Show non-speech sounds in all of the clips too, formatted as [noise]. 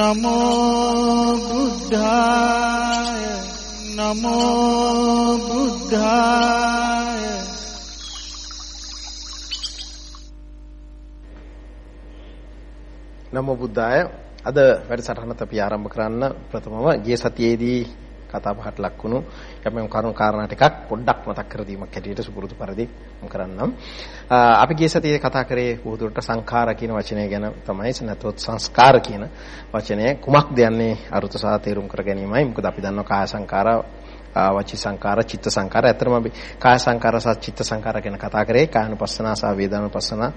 නමෝ බුද්ධාය නමෝ බුද්ධාය නමෝ බුද්ධාය අද වැඩසටහනත් අපි ආරම්භ කරන්න. ප්‍රථමව ගිය සතියේදී කතා බහට ලක්වුණු යම් කරුණු කාරණා ටිකක් පොඩ්ඩක් මතක් කර දීමක් හැටියට සුපුරුදු පරිදි මම කරන්නම්. අපි ගිය සතියේ කතා කරේ උහුදුරට සංඛාර කියන වචනය ගැන තමයි නැත්නම් සංස්කාර කියන වචනය. කුමක්ද යන්නේ අරුත සහ තේරුම් කර ගැනීමයි. මොකද අපි දන්නවා කාය සංඛාර වචි සංකාර චිත්ත සංකාර ඇත්තටම අපි කාය සංකාර සහ චිත්ත සංකාර ගැන කතා කරේ. කායනුපස්සනා සහ වේදනානුපස්සනා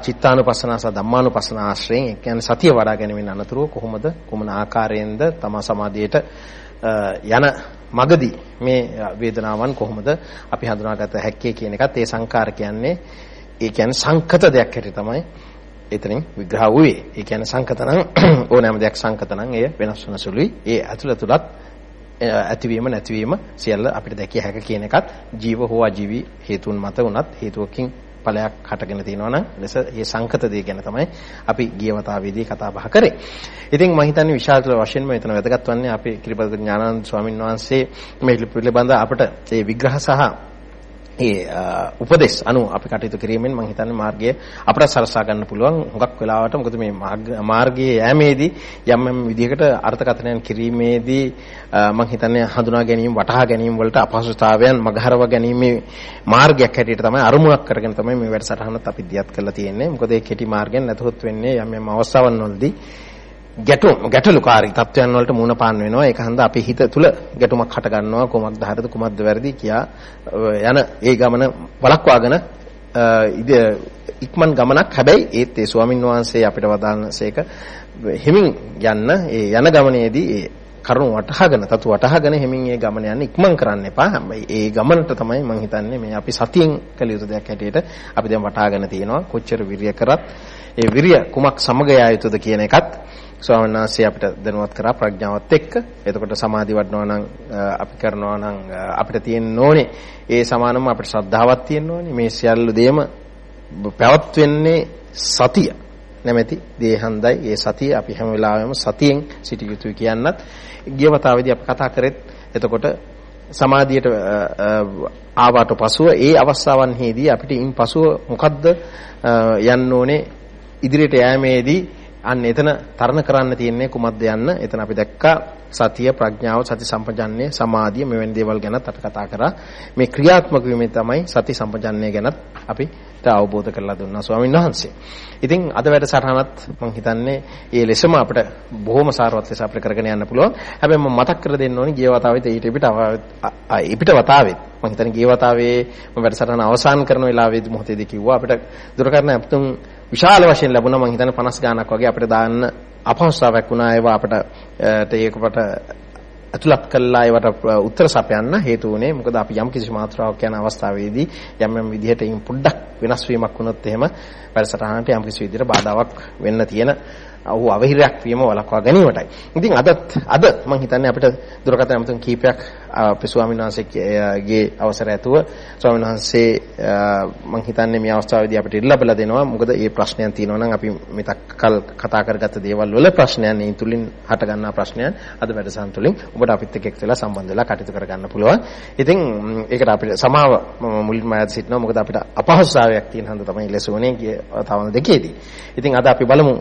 චිත්තානුපස්සනා සහ ධම්මානුපස්සනා ආශ්‍රයෙන්. ඒ කියන්නේ සතිය වඩා ගැනීමෙන් අනතුරුව කොහොමද කොමන ආකාරයෙන්ද තම සමාධියට යන මගදී මේ වේදනාවන් කොහොමද අපි හඳුනාගත හැක්කේ කියන එකත් ඒ සංකාර කියන්නේ ඒ කියන්නේ සංකත දෙයක් හැටියට තමයි එතනින් විග්‍රහ වුවේ. ඒ කියන්නේ සංකත නම් [clears throat] ඕනෑම දෙයක් සංකත නම් එය වෙනස් වෙන සුළුයි. ඒ ඇතුළතුලත් ඇතිවීම නැතිවීම සියල්ල අපිට දැකිය හැක කියන එකත් ජීව හෝ අජීවී හේතුන් මත උනත් හේතුවකින් ඵලයක් හටගෙන තියෙනවා නම් ලෙස මේ සංකත දේ ගැන තමයි අපි ගිය වතාවේදී කතා බහ කරේ. ඉතින් මම හිතන්නේ විශාලතර වශයෙන්ම මෙතන වැදගත් වන්නේ අපේ කිරිපද ඥානানন্দ ස්වාමින් වහන්සේ මේ පිළිබඳ අපට මේ විග්‍රහ සහ ඒ උපදේශ අනු අපි කටයුතු කිරීමෙන් මම හිතන්නේ මාර්ගය අපට සරසා ගන්න පුළුවන්. හුඟක් වෙලාවට මොකද මේ මාර්ගයේ යෑමේදී යම් යම් විදිහකට අර්ථකථනයන් කිරීමේදී මම හිතන්නේ හඳුනා ගැනීම වටහා ගැනීම වලට අපහසුතාවයන් මගහරව ගැනීමේ මාර්ගයක් හැටියට තමයි අරමුණක් කරගෙන තමයි මේ වැඩසටහනත් අපි දියත් කරලා තියෙන්නේ. මොකද ඒ කෙටි මාර්ගයෙන් නැතහොත් වෙන්නේ යම් යම් අවස්ථාවන් වලදී ගැටුම් ගැටලුකාරී තත්වයන් වලට මුහුණ පාන්න වෙනවා ඒක හන්ද අපේ හිත තුල ගැටුමක් හට ගන්නවා කොමක්ද හරිද කුමක්ද වැරදි කියා යන ඒ ගමන වළක්වාගෙන ඉක්මන් ගමනක් හැබැයි ඒත් ඒ ස්වාමින් වහන්සේ අපිට වදාළසේක හිමින් යන්න ඒ යන ගමනේදී ඒ කරුණ වටහාගෙන තතු වටහාගෙන හිමින් ඒ ගමන යන්න ඉක්මන් කරන්න එපා. හැබැයි ඒ ගමනට තමයි මම හිතන්නේ මේ අපි සතියෙන් කළ යුතු දෙයක් හැටියට අපි දැන් වටහාගෙන තියෙනවා. කොච්චර විරිය කරත් ඒ විරිය කුමක් සමග යා යුතුද කියන එකත් ස්වාමීන් වහන්සේ අපිට දැනුවත් කරා ප්‍රඥාවත් එක්ක. එතකොට සමාධි වඩනවා නම් අපි කරනවා නම් අපිට තියෙන්න ඕනේ ඒ සමානම අපිට ශ්‍රද්ධාවක් තියෙන්න ඕනේ. මේ සියල්ල දෙයම පැවැත්වෙන්නේ සතිය. නැමැති දේ හන්දයි ඒ සතිය අපි හැම වෙලාවෙම සතියෙන් සිටිය යුතුයි කියන්නත් ගිය වතාවේදී අපි කතා කරෙත් එතකොට සමාධියට ආවට පසුව ඒ අවස්ථාවන්හිදී අපිට ඉන් පසුව මොකද්ද යන්න ඕනේ ඉදිරියට යෑමේදී අන්න එතන තරණ කරන්න තියෙන්නේ කුමක්ද යන්න එතන අපි දැක්කා සතිය ප්‍රඥාව සති සම්පජන්ණය සමාධිය මෙවැනි දේවල් ගැනත් අට කතා කරා මේ ක්‍රියාත්මක වීමෙන් තමයි සති සම්පජන්ණය ගැනත් අපිට අවබෝධ කරලා දුන්නා ස්වාමීන් වහන්සේ. ඉතින් අද වැඩසටහනත් මම හිතන්නේ ඒ ලෙසම අපිට බොහොම සාරවත් ලෙස අපිට කරගෙන යන්න පුළුවන්. හැබැයි මම මතක් කර දෙන්න ඕනේ ගිය වතාවෙත් ඊට පිට ඊපිට වතාවෙත් මම හිතන්නේ ගිය වතාවේ මම වැඩසටහන අවසන් කරන වෙලාවේදී මොහොතේදී කිව්වා අපිට දුරකරණ අපතුන් විශාල වශයෙන් ලැබුණා. මම හිතන්නේ 50 ගාණක් වගේ අපිට දාන්න අපහසුතාවයක් වුණා. ඒවා අපිට ඒකපට ඇතුළත් කළා. ඒවට උත්තර සපයන්න හේතු වුණේ. මොකද අපි යම් කිසි මාත්‍රාවක් යන අවස්ථාවේදී යම් යම් විදිහට ඉන් පොඩ්ඩක් වෙනස් වීමක් වුණොත් එහෙම වැඩසටහනට යම් කිසි විදිහට බාධාවක් වෙන්න තියෙන ඔහු අවහිරයක් වීම වළක්වා ගැනීමටයි. ඉතින් අදත් අද මම හිතන්නේ අපිට දුරකථන අමතුන් කීපයක් අපේ ස්වාමීන් වහන්සේගේ අවසර ඇතුව ස්වාමීන් වහන්සේ මම හිතන්නේ මේ අවස්ථාවේදී අපිට ඉල්ලබලා දෙනවා. මොකද මේ ප්‍රශ්නයන් තියෙනවා නම් අපි මෙතක් කල් කතා කරගත්ත දේවල් වල ප්‍රශ්නයන් ඒ තුලින් හට ගන්නා ප්‍රශ්නයන් අද වැඩසටහන තුලින් ඔබට අපිත් එක්ක එක්ක වෙලා සම්බන්ධ වෙලා කටයුතු කරගන්න පුළුවන්. ඉතින් ඒකට අපිට සමාව මුලින්ම අයත් සිටිනවා. මොකද අපිට අපහසුතාවයක් තියෙන හන්ද තමයි ලෙස වුණේ ගිය තවන දෙකේදී. ඉතින් අද අපි බලමු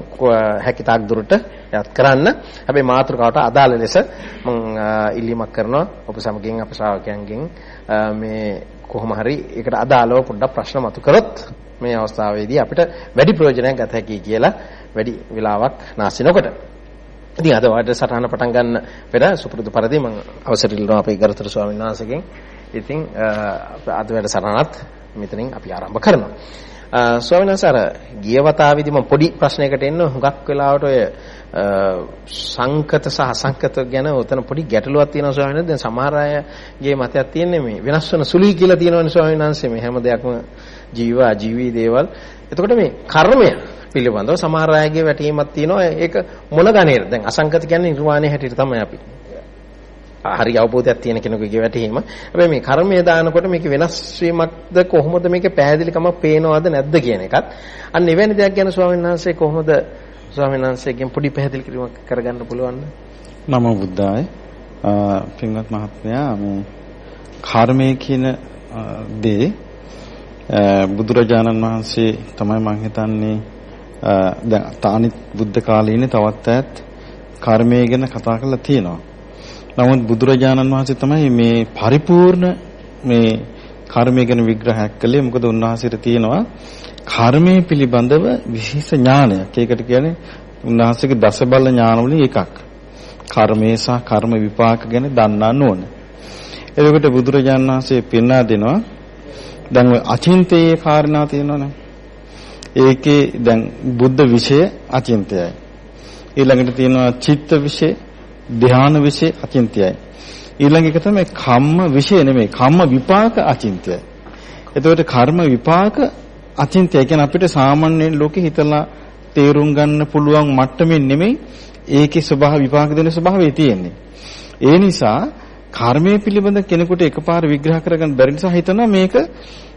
හැකියතාක් දුරට යත් කරන්න. හැබැයි මාතෘකාවට අදාළ ලෙස මම ඉල්ලීමක් කරනවා ඔබ සමගින් අප ශ්‍රාවකයන්ගෙන් මේ කොහොම හරි ඒකට අදාළව පොඩ්ඩක් ප්‍රශ්න මතු කරොත් මේ අවස්ථාවේදී අපිට වැඩි ප්‍රයෝජනයක් ගත හැකියි කියලා වැඩි වෙලාවක් නාස්ති නොකොට. ඉතින් අද වාට සටහන පටන් ගන්න පෙර සුපුරුදු පරිදි මම අවසර ඉල්ලනවා අපේ ගරුතර ස්වාමීන් වහන්සේගෙන්. ඉතින් අද වැඩ සටහනත් මෙතනින් අපි ආරම්භ කරනවා. ස්වාමීන් වහන්සේ අර ගිය වතාවේදී මම පොඩි ප්‍රශ්නයකට එන්න හුඟක් වෙලාවට ඔය සංකත සහ අසංකත ගැන උතන පොඩි ගැටලුවක් තියෙනවා ස්වාමීන් වහන්සේ. දැන් සමහර අයගේ මතයක් තියෙන්නේ මේ වෙනස් වෙන සුළුයි කියලා තියෙනවනේ ස්වාමීන් වහන්සේ. මේ හැම දෙයක්ම ජීව අජීවී දේවල්. එතකොට මේ කර්මය පිළිබඳව සමහර අයගේ වැටහීමක් තියෙනවා. ඒක මොන ගණේද? දැන් අසංකත කියන්නේ නිර්වාණය හැටියට තමයි අපි හරි අවබෝධයක් තියෙන කෙනෙකුගේ වැටහීම. හැබැයි මේ කර්මය දානකොට මේක වෙනස් වීමක්ද කොහොමද මේක පැහැදිලිකමක් පේනවද නැද්ද කියන එකත් අන්න එවැනි දෙයක් ගැන ස්වාමීන් වහන්සේ කොහොමද ස්වාමීන් වහන්සේගෙන් පොඩි පැහැදිලි කිරීමක් කරගන්න පුළුවන්ද? නම බුද්ධාය. පින්වත් මහත්මයා මේ කර්මය කියන දේ බුදුරජාණන් වහන්සේ තමයි මම හිතන්නේ දැන් තානිත් බුද්ධ කාලීනේ තවත් ඈත් කර්මය ගැන කතා කරලා තියෙනවා. නමුත් බුදුරජාණන් වහන්සේ තමයි මේ පරිපූර්ණ මේ කර්මය ගැන විග්‍රහයක් කළේ. මොකද උන්වහන්සේට තියෙනවා කර්මය පිළිබඳව විශේෂ ඥානයක්. ඒකට කියන්නේ උන්වහන්සේගේ දස බල ඥාන වලින් එකක්. කර්මය සහ කර්ම විපාක ගැන දන්නා නෝන. එතකොට බුදුරජාණන් වහන්සේ පෙන්වා දෙනවා දැන් ඔය අචින්තයේ කාරණා තියෙනවනේ. ඒකේ දැන් බුද්ධ විෂය අචින්තයයි. ඊළඟට තියෙනවා චිත්ත විෂය, ධ්‍යාන විෂය අචින්තයයි. ඊළඟ එක තමයි කම්ම විෂය නෙමෙයි, කම්ම විපාක අචින්තයයි. එතකොට කර්ම විපාක අචින්තය කියන්නේ අපිට සාමාන්‍ය ලෝකේ හිතලා තේරුම් ගන්න පුළුවන් මට්ටමින් නෙමෙයි ඒකේ ස්වභාව විපාක දෙන ස්වභාවය තියෙන්නේ. ඒ නිසා කර්මය පිළිබඳ කෙනෙකුට එකපාර විග්‍රහ කරගන්න බැරි නිසා හිතනවා මේක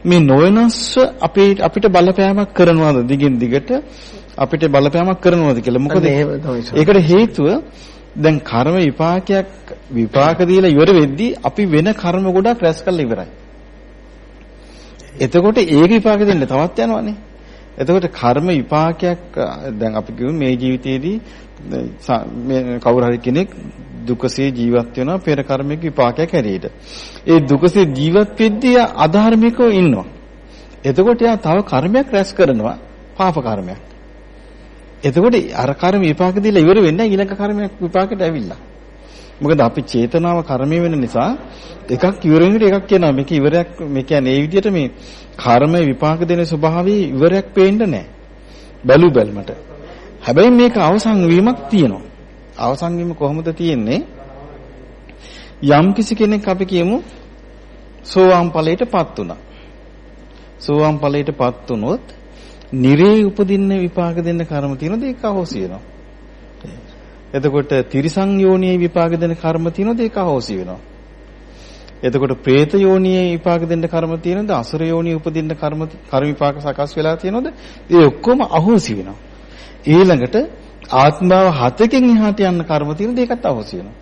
මේ නොවෙනස්ව අපේ අපිට බලපෑමක් කරනවාද දිගින් දිගට අපිට බලපෑමක් කරනවාද කියලා. මොකද ඒකට හේතුව දැන් කර්ම විපාකයක් විපාක දීලා ඉවර වෙද්දී අපි වෙන කර්ම ගොඩක් රැස් කරලා ඉවරයි. එතකොට ඒක විපාක දෙන්න තවත් යනවානේ. එතකොට කර්ම විපාකයක් දැන් අපි කියමු මේ ජීවිතයේදී කවුරු හරි කෙනෙක් දුකසේ ජීවත් වෙනවා පෙර කර්මයක විපාකයක් හැටියට. ඒ දුකසේ ජීවත් වෙද්දී අධර්මිකව ඉන්නවා. එතකොට යා තව කර්මයක් රැස් කරනවා පාප කර්මයක්. එතකොට අර කර්ම විපාක දීලා ඉවර වෙන්නේ ඊළඟ කර්මයක් විපාකයට ඇවිල්ලා. මොකද අපි චේතනාව කර්මය වෙන නිසා එකක් ඉවර වෙනකොට එකක් කියනවා මේක ඉවරයක් මේ කියන්නේ ඒ විදිහට මේ කර්ම විපාක දෙන ස්වභාවයේ ඉවරයක් පේන්නේ නැහැ. බැලු බැලමට. හැබැයි මේක අවසන් වීමක් තියෙනවා. අවසන් වීම කොහොමද තියෙන්නේ? යම් කිසි කෙනෙක් අපි කියමු සෝවාන් ඵලයටපත් වුණා. සෝවාන් ඵලයටපත් වුණොත් නිරේ උපදින්න විපාක දෙන්න කර්ම තියෙනද ඒක අහෝසි වෙනවා. එතකොට තිරිසන් යෝනියේ විපාක දෙන්න කර්ම තියෙනද ඒක අහෝසි වෙනවා. එතකොට പ്രേත යෝනියේ විපාක දෙන්න කර්ම තියෙනද අසුර යෝනිය උපදින්න කර්ම කර්ම විපාක සකස් වෙලා තියෙනද ඒ ඔක්කොම අහෝසි වෙනවා. ඊළඟට ආත්මාව හතකින් එහාට යන්න කර්ම තියෙනද ඒකත් අහෝසි වෙනවා.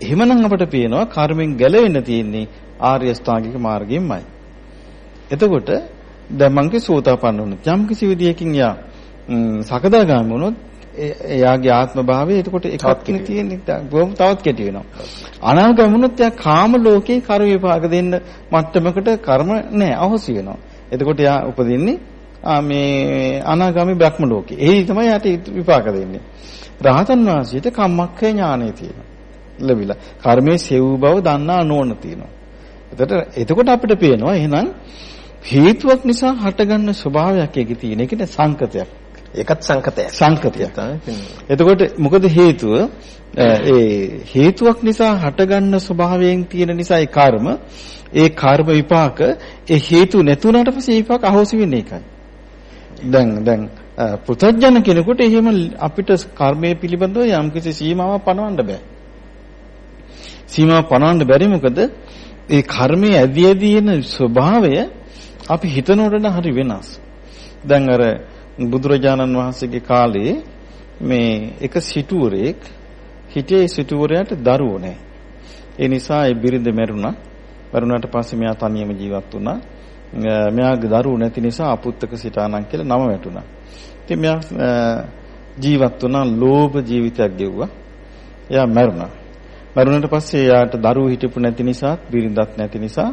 එහෙමනම් අපට පේනවා කර්මෙන් ගැලවෙන්න තියෙන්නේ ආර්ය ස්ථාංගික මාර්ගයෙන්මයි. එතකොට දැන් මංගේ සෝතාපන්න වුණොත් යම් කිසි විදියකින් යා සකදාගාමී වුණොත් එයාගේ ආත්ම භාවය එතකොට එකක් නේ තියෙන්නේ බොහොම තවත් කෙටි වෙනවා අනාගාමී වුණොත් එයා කාම ලෝකේ කර්ම විපාක දෙන්න මට්ටමකට කර්ම නැහැ අහොසි වෙනවා එතකොට එයා උපදින්නේ මේ අනාගාමී බ්‍රහ්ම ලෝකේ. එහි තමයි යට විපාක දෙන්නේ. රහතන් වහන්සේට කම්මක්ඛේ ඥානෙ තියෙනවා. ලැබිලා. කර්මයේ සෙව් බව දන්නා නෝන තියෙනවා. එතකොට එතකොට අපිට පේනවා එහෙනම් හේතුවක් නිසා හටගන්න ස්වභාවයක් ඒකේ තියෙන. ඒකනේ සංකතයක්. ඒකත් සංකතයක්. සංකතයක්. එතකොට මොකද හේතුව? ඒ හේතුවක් නිසා හටගන්න ස්වභාවයෙන් තියෙන නිසා ඒ කර්ම ඒ කර්ම විපාක ඒ හේතු නැතුණාට පස්සේ විපාක අහෝසි වෙන්නේ ඒකයි. දැන් දැන් පුතඥ කෙනෙකුට එහෙම අපිට කර්මයේ පිළිබඳව යම්කිසි සීමාවක් පනවන්න බෑ. සීමාව පනවන්න බැරි මොකද ඒ කර්මයේ ඇදී ඇදී එන ස්වභාවය අපි හිතනකොට හරි වෙනස්. දැන් අර බුදුරජාණන් වහන්සේගේ කාලේ මේ එක සිටුවරයෙක් හිටියේ සිටුවරයාට දරුවෝ නැහැ. ඒ නිසා ඒ බිරිඳ මැරුණා. මරුණාට පස්සේ මෙයා තනියම ජීවත් වුණා. මෙයාගේ දරුවෝ නැති නිසා අපුත්තක සිතානම් කියලා නම වැටුණා. ඉතින් මෙයා ජීවත් වුණා ලෝභ ජීවිතයක් ගෙවුවා. එයා මැරුණා. මරුණට පස්සේ එයාට දරුවෝ හිටපු නැති නිසා, බිරිඳක් නැති නිසා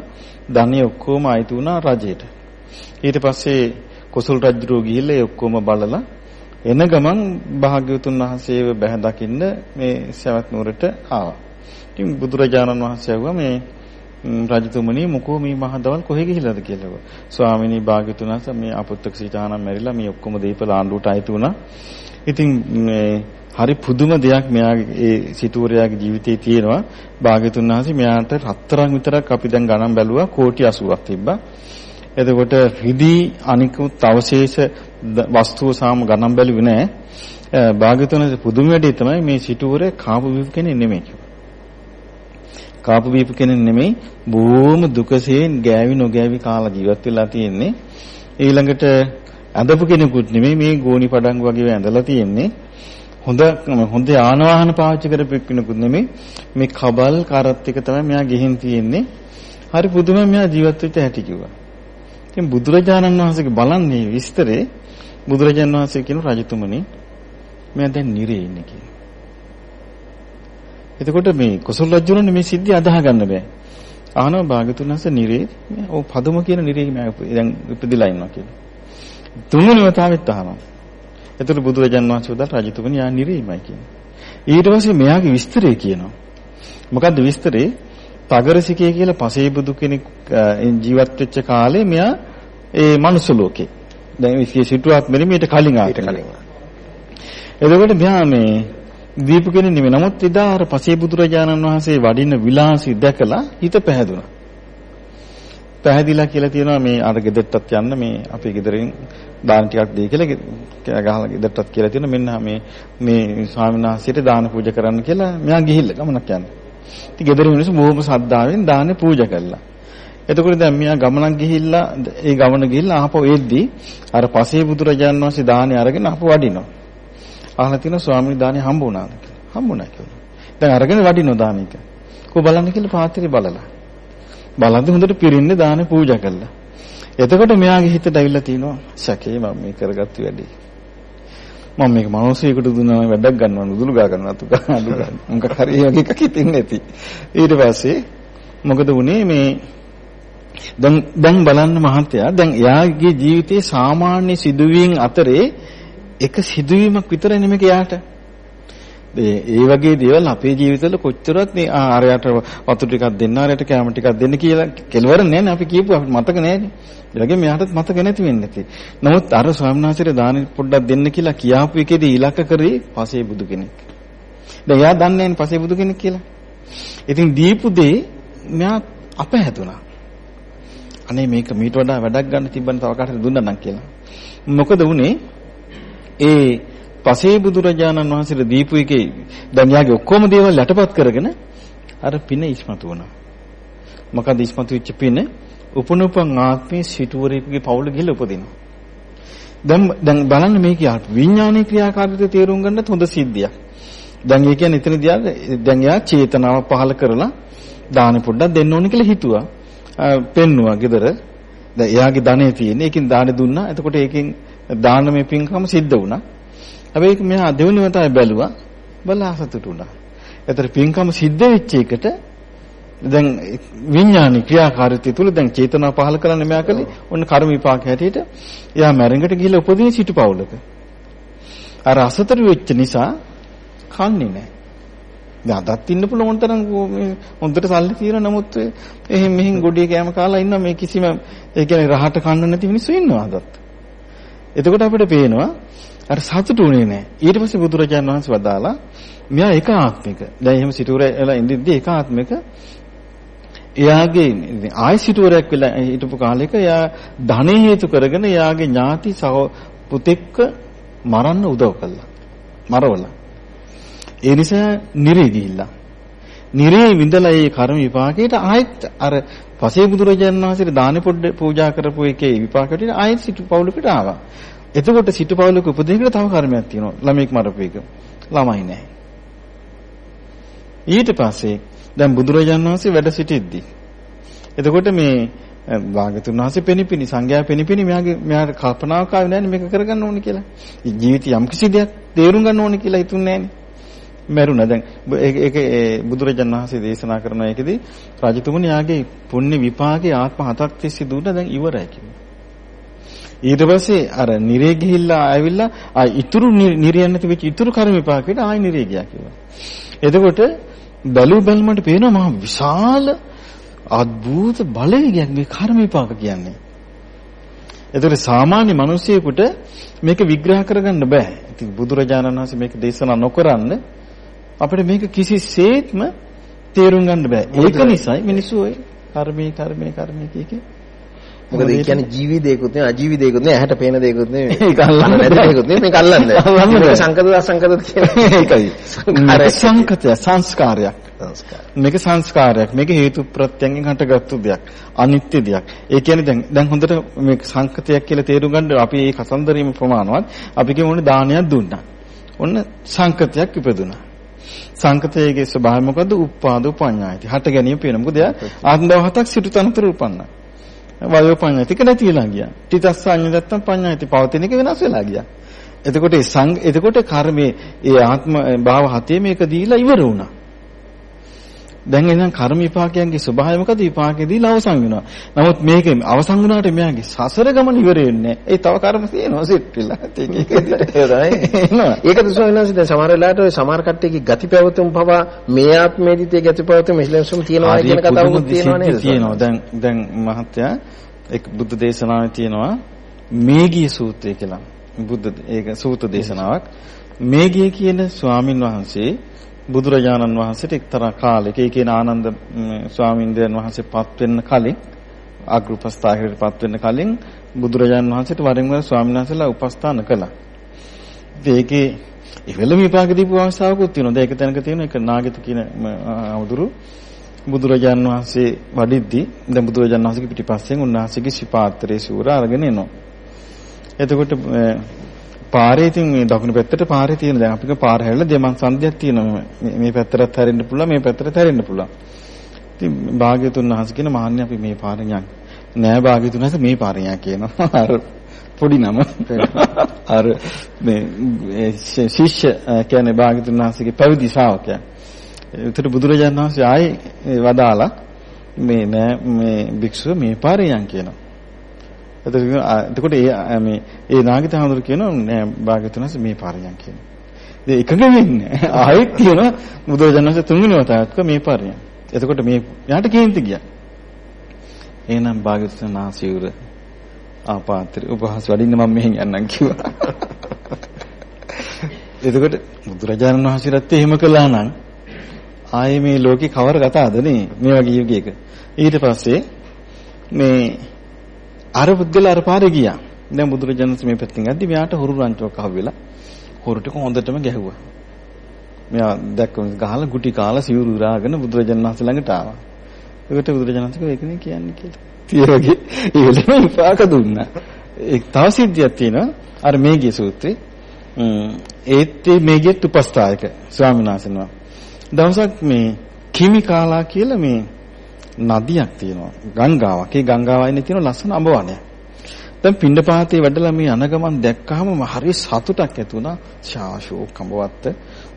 ධනිය ඔක්කොම අයිති වුණා රජයට. ඊට පස්සේ කොසල් රජුරෝ ගිහිල්ලා ඒ ඔක්කොම බලලා එන ගමන් භාග්‍යවතුන් වහන්සේව බැහැ දකින්න මේ සවැත් නුවරට ආවා. ඉතින් බුදුරජාණන් වහන්සේ ආවා මේ රජතුමනි මොකෝ මේ මහදවල් කොහෙ ගිහිලාද කියලා. ස්වාමිනී භාග්‍යතුන් වහන්සේ මේ අපුත්තක සීතානම් මැරිලා මේ ඔක්කොම දීපල ආණ්ඩුවට අයිති වුණා. ඉතින් මේ හරි පුදුම දෙයක් මෙයාගේ ඒ සිටුවරයාගේ ජීවිතේ තියෙනවා. භාග්‍යතුන් වහන්සේ මෙයාට රත්තරන් විතරක් අපි දැන් ගණන් බැලුවා කෝටි 80ක් තිබ්බා. එතකොට රිදී අනිකුත් අවශේෂ වස්තුව සාම ගණන් බැලුවේ නෑ. භාග්‍යතුන් වහන්සේ පුදුම වැඩේ තමයි මේ සිටුවරේ කාපු විප කෙනෙක් නෙමෙයි. කාපු බීපු කෙනෙක් නෙමෙයි බොහොම දුකසෙන් ගෑවි නොගෑවි කාලා ජීවත් වෙලා තියෙන්නේ ඊළඟට ඇඳපු කෙනෙකුත් නෙමෙයි මේ ගෝණි පඩංගු වගේ ඇඳලා තියෙන්නේ. හොඳ හොඳ යාන වාහන පාවිච්චි කරපු කෙනෙකුත් නෙමෙයි. මේ කබල් කරත් එක තමයි මෙයා ගිහින් තියෙන්නේ. හරි පුදුම මෙයා ජීවත් වෙච්ච හැටි කිව්වා. ඉතින් බුදුරජාණන් වහන්සේගේ බලන්නේ විස්තරේ බුදුරජාණන් වහන්සේ කියන රජතුමනි මම දැන් නිරේ ඉන්නේ කියලා. එතකොට මේ කුසල රජුණනේ මේ සිද්ධිය අදාහ ගන්න බෑ. ආනව භාගතුන් වහන්සේ නිරේ ඔව් පදම කියන නිරේ මම දැන් ඉපදිලා ඉන්නවා කියලා. තුන්වෙනි වතාවෙත් අහනවා. එතකොට බුදුරජාණන් වහන්සේ උදා රජතුමනි යා නිරේමයි කියන්නේ. ඊට පස්සේ මෙයාගේ විස්තරය කියනවා. මොකද්ද විස්තරේ? තගරසිකේ කියලා පසේබුදු කෙනෙක් ජීවත් වෙච්ච කාලේ මෙයා ඒ මනුස්ස ලෝකේ. දැන් ඉස්කේ සිටුවක් මෙරිමීට කලින් ආ. ඊට කලින්. එතකොට මෙයා මේ දීපු කෙනෙක් නෙමෙයි. නමුත් එදා අර පසේබුදුරජාණන් වහන්සේ වඩින විලාසي දැකලා හිත පැහැදුනා. පැහැදිලා කියලා තියෙනවා මේ අර ගෙදරටත් යන්න මේ අපේ ගෙදරින් දාන ටිකක් දෙයි කියලා කෑ ගහලා ගෙදරටත් කියලා තියෙනවා මෙන්න මේ මේ ස්වාමීන් වහන්සේට දාන පූජා කරන්න කියලා මෙයා ගිහිල්ලා ගමනක් යනවා. ඉතින් ගෙදර මිනිස්සු බොහොම ශ්‍රද්ධාවෙන් දානේ පූජා කළා. එතකොට දැන් මෙයා ගමනක් ගිහිල්ලා ඒ ගමන ගිහිල්ලා ආපහු එද්දී අර පසේ බුදුරජාණන් වහන්සේ දානේ අරගෙන ආපහු වඩිනවා. අහලා තියෙනවා ස්වාමීන් දානේ හම්බ වුණාද කියලා. හම්බුණා කියලා. දැන් අරගෙන වඩිනවා දානෙක. කො බලන්න කියලා පාත්‍රය බලලා. බලද්දි හොඳට පිරින්නේ දානේ පූජා කළා. එතකොට මෙයාගේ හිතට ඇවිල්ලා තිනවා සැකේ මම මේ කරගත්තු වැඩේ. මම මේක මනෝසයකට දුන්නා නම් වැඩක් ගන්නවා නුදුළු ගා ගන්නවා අතු ගන්න අඩු ගන්න. මොකක් හරි ඒ වගේ එකක් හිතින් නැති. ඊට පස්සේ මොකද වුනේ මේ දැන් දැන් බලන්න මහත්තයා දැන් එයාගේ ජීවිතේ සාමාන්‍ය සිදුවීම් අතරේ එක සිදුවීමක් විතරයි නෙමෙයි එයාට. ඒ වගේ දේවල් අපේ ජීවිතවල කොච්චරවත් මේ ආරයට වතුර ටිකක් දෙන්න ආරයට කැම ටිකක් දෙන්න කියලා කෙලවර නැහැ අපි කියපු අපිට මතක නැහැනේ. ඒ වගේ මෙයාටත් මතක නැති වෙන්නේ නැති. නමුත් අර ස්වාමීන් වහන්සේට දාන පොඩ්ඩක් දෙන්න කියලා කියාපු එකේදී ඉලක්ක කරේ පසේ බුදු කෙනෙක්. දැන් එයා දන්නේ නැහැ පසේ බුදු කෙනෙක් කියලා. ඉතින් දීපු දේ මෙයා අපහැදුනා. අනේ මේක මීට වඩා වැඩක් ගන්න තිබ්බන තව කාටද දුන්නා නම් කියලා. මොකද උනේ ඒ පසේ බුදුරජාණන් වහන්සේට දීපු එකේ දැන් යාගේ ඔක්කොම දේවල් යටපත් කරගෙන අර පින ඉස්මතු වුණා. මොකද ඉස්මතු වෙච්ච පින උපනුපන් ආත්මේ සිටුවරයෙකුගේ පවුල ගිහලා උපදිනවා. දැන් දැන් බලන්න මේකේ විඥානීය ක්‍රියාකාරීත්වය තේරුම් ගන්නත් හොඳ සිද්ධියක්. දැන් ඒ කියන්නේ එතනදී ආ දැන් යා චේතනාව පහල කරලා දාන පොඩ්ඩක් දෙන්න ඕනේ කියලා හිතුවා. පෙන්නුවා ගෙදර. දැන් එයාගේ ධනෙ තියෙන්නේ. ඒකෙන් දාන දුන්නා. එතකොට ඒකෙන් දානමය පින්කම සිද්ධ වුණා. හැබැයි මෙයා දෙවෙනි වතාවේ බැලුවා. බලලා අසතුටු වුණා. ඒතර පින්කම සිද්ධ වෙච්ච එකට දැන් විඥානි ක්‍රියාකාරීත්වය තුල දැන් චේතනාව පහල කරන්නේ මෙයා කලේ ඔන්න කර්ම විපාක හැටියට එයා මැරෙන්කට ගිහිල්ලා උපදින සිටු පවුලක. අර අසතුටු වෙච්ච නිසා කන්නේ නැහැ. දැන් අදත් ඉන්න පුළුවන් තරම් හොඳට සල්ලි තියෙන නමුත් එහෙන් මෙහෙන් ගොඩේ කෑම කාලා ඉන්න මේ කිසිම ඒ කියන්නේ රහට කන්න නැති මිනිස්සු ඉන්නවා අදත්. එතකොට අපිට පේනවා අර සතුටු වෙන්නේ නැහැ. ඊට පස්සේ බුදුරජාණන් වහන්සේ වදාලා මෙයා එක ආත්මික. දැන් එහෙම සිටුවරලා ඉඳිද්දී එක ආත්මික එයාගේ ආය සිටුවරයක් වෙලා හිටපු කාලෙක එයා ධනෙ හේතු කරගෙන එයාගේ ඥාති සහ පුතෙක්ව මරන්න උදව් කළා. මරවලා. ඒ නිසා නිරේ ගිහිල්ලා. නිරේ විඳලා ඒ කර්ම විපාකයට ආයෙත් අර පසේ බුදුරජාණන් වහන්සේට දාන පොඩ්ඩ පූජා කරපු එකේ විපාකයට ආයෙත් සිටු පවුලකට ආවා. එතකොට සිටු පවුලක උපදිනකට තව කර්මයක් තියෙනවා. ළමෙක් මරපු එක. ළමයි නැහැ. ඊට පස්සේ දැන් බුදුරජාණන් වහන්සේ වැඩ සිටිද්දි එතකොට මේ වාගතුන් වහන්සේ පෙනිපිනි සංඝයා පෙනිපිනි මෙයාගේ මෙයාට කල්පනාවක් ආවේ නැහැ මේක කරගන්න ඕනේ කියලා. ජීවිතය යම් කිසි දෙයක් තේරුම් ගන්න ඕනේ කියලා හිතුන්නේ නැහැ. මැරුණා. දැන් ඒක බුදුරජාන් වහන්සේ දේශනා කරන එකේදී රජතුමනි යාගේ පුණ්‍ය විපාකේ ආත්ම හතක් තිස්සේ දුන්නා දැන් ඉවරයි කිව්වා. ඊට පස්සේ අර නිරේ ගිහිල්ලා ආවිල්ලා ආ ඉතුරු නිරයන් නැති වෙච්ච ඉතුරු කර්ම විපාකෙට ආයි නිරේ ගියා කිව්වා. එතකොට බැලු බැලමට පේනවා මහා විශාල අద్భుත බලවේගයක් මේ කර්ම විපාක කියන්නේ. එතකොට සාමාන්‍ය මිනිසියෙකුට මේක විග්‍රහ කරගන්න බෑ. ඉතින් බුදුරජාණන් වහන්සේ මේක දේශනා නොකරන්න අපිට මේක කිසිසේත්ම තේරුම් ගන්න බෑ. ඒක නිසායි මිනිස්සු ඔය කර්මී කර්මී කර්මී කිය මොකද ඒ කියන්නේ ජීවි දෙයක්ුත් නෙවෙයි අජීවි දෙයක්ුත් නෙවෙයි ඇහැට පේන දෙයක්ුත් නෙවෙයි. [laughs] ඒක අල්ලන්න නැති දෙයක්ුත් නෙවෙයි මේක අල්ලන්නේ. [laughs] බෑ. සංකත අසංකත කියන [laughs] ඒකයි. මේක සංකතය සංස්කාරයක්. සංස්කාර. මේක සංස්කාරයක්. මේක හේතු ප්‍රත්‍යයෙන් හටගත්තු දෙයක්. අනිත්‍ය දෙයක්. ඒ කියන්නේ දැන් දැන් හොඳට මේක සංකතයක් කියලා තේරුම් ගන්න අපි මේ කතන්දරීම ප්‍රමාණවත් අපි කියමුනේ දානයක් දුන්නා. ඔන්න සංකතයක් ඉපදුනා. සංකතයේ ස්වභාවය මොකද්ද? උපාද උපඤ්ඤායති. හට ගැනීම පේන. මොකද එයා ආත්ම දව හතක් සිටු තනතුරු උපන්නා. වයෝ පඤ්ඤායති කියලා තියලා ගියා. තිතස්සඤ්ඤ නැත්තම් පඤ්ඤායති පවතින එක වෙනස් වෙලා ගියා. එතකොට ඒ සං එතකොට කර්මයේ ඒ ආත්ම භාව හතේ මේක දීලා ඉවර වුණා. දැන් එහෙනම් කර්ම විපාකයන්ගේ ස්වභාවය මොකද විපාකෙදී අවසන් වෙනවා. නමුත් මේක අවසන් වුණාට මෙයාගේ සසර ගමන ඉවර වෙන්නේ ඒ තව කර්ම තියෙනවා සෙට් වෙලා. ඒක [laughs] එනවා. ඒකද ස්වාමීන් වහන්සේ දැන් සමහර වෙලාවට ඔය සමහර කට්ටියගේ ගති පැවතුම් පවා මේ ආත්මයේදීත් ඒ ගති පැවතුම් ඉස්ලාම්සුම තියෙනවා කියන කතාවකුත් තියෙනවා නේද? තියෙනවා. දැන් දැන් මහත්තයා එක් බුද්ධ දේශනාවේ තියෙනවා මේගිය සූත්‍රය කියලා. බුද්ධ ඒක සූත්‍ර දේශනාවක්. මේගිය කියන ස්වාමින් වහන්සේ බුදුරජාණන් වහන්සේට එක්තරා කාලයක ඒ කියන ආනන්ද ස්වාමීන්ද්‍රයන් වහන්සේ පත් වෙන්න කලින් අග්‍රපස්ථායකට පත් වෙන්න කලින් බුදුරජාණන් වහන්සේට වරින් වර ස්වාමීන් වහන්සේලා උපස්ථාන කළා. ඉතින් ඒකේ ඉවෙලම විපාක දීපු අවස්ථාවකුත් තියෙනවා. ඒක තැනක තියෙන එක නාගිත කියන අමුදුරු බුදුරජාණන් වහන්සේ වඩිද්දී දැන් බුදුරජාණන් වහන්සේගේ පිටිපස්සෙන් උන්වහන්සේගේ ශිපාත්‍රයේ සූර අරගෙන එනවා. එතකොට පාරේ ඉතින් මේ දකුණු පැත්තට පාරේ තියෙන දැන් අපිට පාර හැරලා දෙමන් සංදියක් තියෙනවා. මේ පැත්තටත් හැරෙන්න පුළුවන් මේ පැත්තටත් හැරෙන්න පුළුවන්. ඉතින් භාග්‍යතුන් වහන්සේ කියන මහන්නේ අපි මේ පාරෙන් යන් නෑ භාග්‍යතුන් වහන්සේ මේ පාරෙන් යන් කියනවා. [laughs] අර පොඩි නම. [laughs] අර මේ ශිෂ්‍ය කියන්නේ භාග්‍යතුන් වහන්සේගේ පැවිදි ශ්‍රාවකයා. උතර බුදුරජාණන් වහන්සේ ආයේ වදාලා මේ නෑ මේ භික්ෂුව මේ පාරේ යන් කියනවා එතකොට ඒ මේ ඒ නාගිත හඳුර කියනවා නෑ භාග්‍යතුන්ස මේ පාරියන් කියනවා. ඉතින් එකඟ වෙන්නේ ආයෙත් කියනවා බුදුරජාණන්සේ තුන්වෙනි වතාවක් මේ පාරියන්. එතකොට මේ යාට කේන්ති ගියා. එහෙනම් භාග්‍යතුන් නාසියුර ආපාත්‍රි උපහාස වඩින්න මම මෙහෙන් යන්නම් කිව්වා. එතකොට බුදුරජාණන් වහන්සේලාත් එහෙම කළා නම් ආයේ මේ ලෝකේ කවර කතාවද නේ මේ වගේ යුගයක. ඊට පස්සේ මේ අර පුද්ගල අර පාරේ ගියා. දැන් බුදුරජාණන් මේ පැත්තෙන් යද්දි මෙයාට හොරු රංචුවක් අහුවෙලා හොරු ටික හොඳටම ගැහුවා. මෙයා දැක්ක ගහලා ගුටි කාලා සිවුරු උරාගෙන බුදුරජාණන් වහන්සේ ළඟට ආවා. ඒකට බුදුරජාණන් වහන්සේ ඒක නේ කියන්නේ කියලා. තියරගේ ඒලම විපාක දුන්නා. ඒ තව සිද්ධියක් තියෙනවා. අර මේගිය සූත්‍රේ. ඒත් මේගියත් උපස්ථායක ස්වාමීන් වහන්සේනවා. දවසක් මේ කිමි කාලා කියලා මේ නදියක් තියෙනවා. ගංගාවක්. ඒ ගංගාවයිනේ තියෙන ලස්සන අඹ වනයක්. දැන් පින්නපාතේ වැඩලා මේ යන ගමන් දැක්කහම හරි සතුටක් ඇති වුණා. ශාශෝක් අඹවත්ත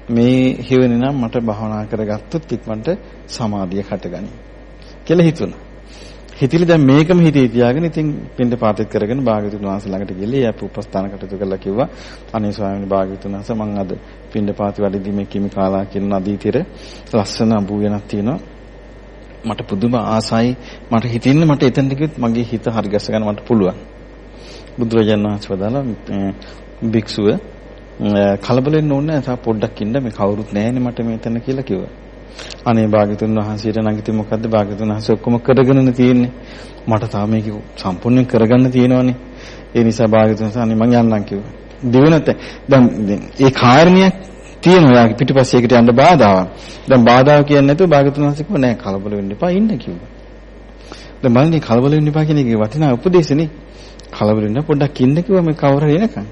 මේ හිවෙන්නේ නම් මට භවනා කරගත්තොත් ඉක්මනට සමාධිය හටගනි කියලා හිතුණා. හිතිලි දැන් මේකම හිතේ තියාගෙන ඉතින් පින්නපාතෙත් කරගෙන භාග්‍යතුන් වහන්සේ ළඟට ගිහලා ඒ අප උපස්ථාන කටයුතු කළා කිව්වා. අනේ ස්වාමීන් භාග්‍යතුන් වහන්සේ මම අද පින්නපාතේ වැඩිදී මේ කිමිකාලා කියන නදී තීර ලස්සන අඹු වෙනක් තියෙනවා. මට පුදුම ආසයි. මට හිතෙන්නේ මට එතනට ගියොත් මගේ හිත හරි ගැස ගන්න මට පුළුවන්. බුදුරජාණන් වහන්සේ වදාලා භික්ෂුව කලබල වෙන්න ඕනේ නැහැ. තා පොඩ්ඩක් ඉන්න. මේ කවුරුත් නැහැනේ මට මෙතන කියලා කිව්වා. අනේ භාග්‍යතුන් වහන්සේට නැගිටින් මොකද්ද? භාග්‍යතුන් වහන්සේ ඔක්කොම කරගෙනනේ තියෙන්නේ. මට තාම මේක සම්පූර්ණයෙන් කරගන්න තියෙනවනේ. ඒ නිසා භාග්‍යතුන් වහන්සේ අනේ මං යන්නම් කිව්වා. දිවෙනත දැන් ඒ කාරණයක් තියෙනවා යාගේ පිටිපස්සේ එකට යන්න බාධාවක්. දැන් බාධාව කියන්නේ නැතුව භාගතුන් වහන්සේ කිව්වා නෑ කලබල වෙන්න එපා ඉන්න කිව්වා. දැන් බලන්න කලබල වෙන්න එපා කියන එකේ වටිනා උපදේශනේ. කලබල වෙන්න පොඩ්ඩක් ඉන්න කිව්වා මේ කවුරු හරි එනකන්.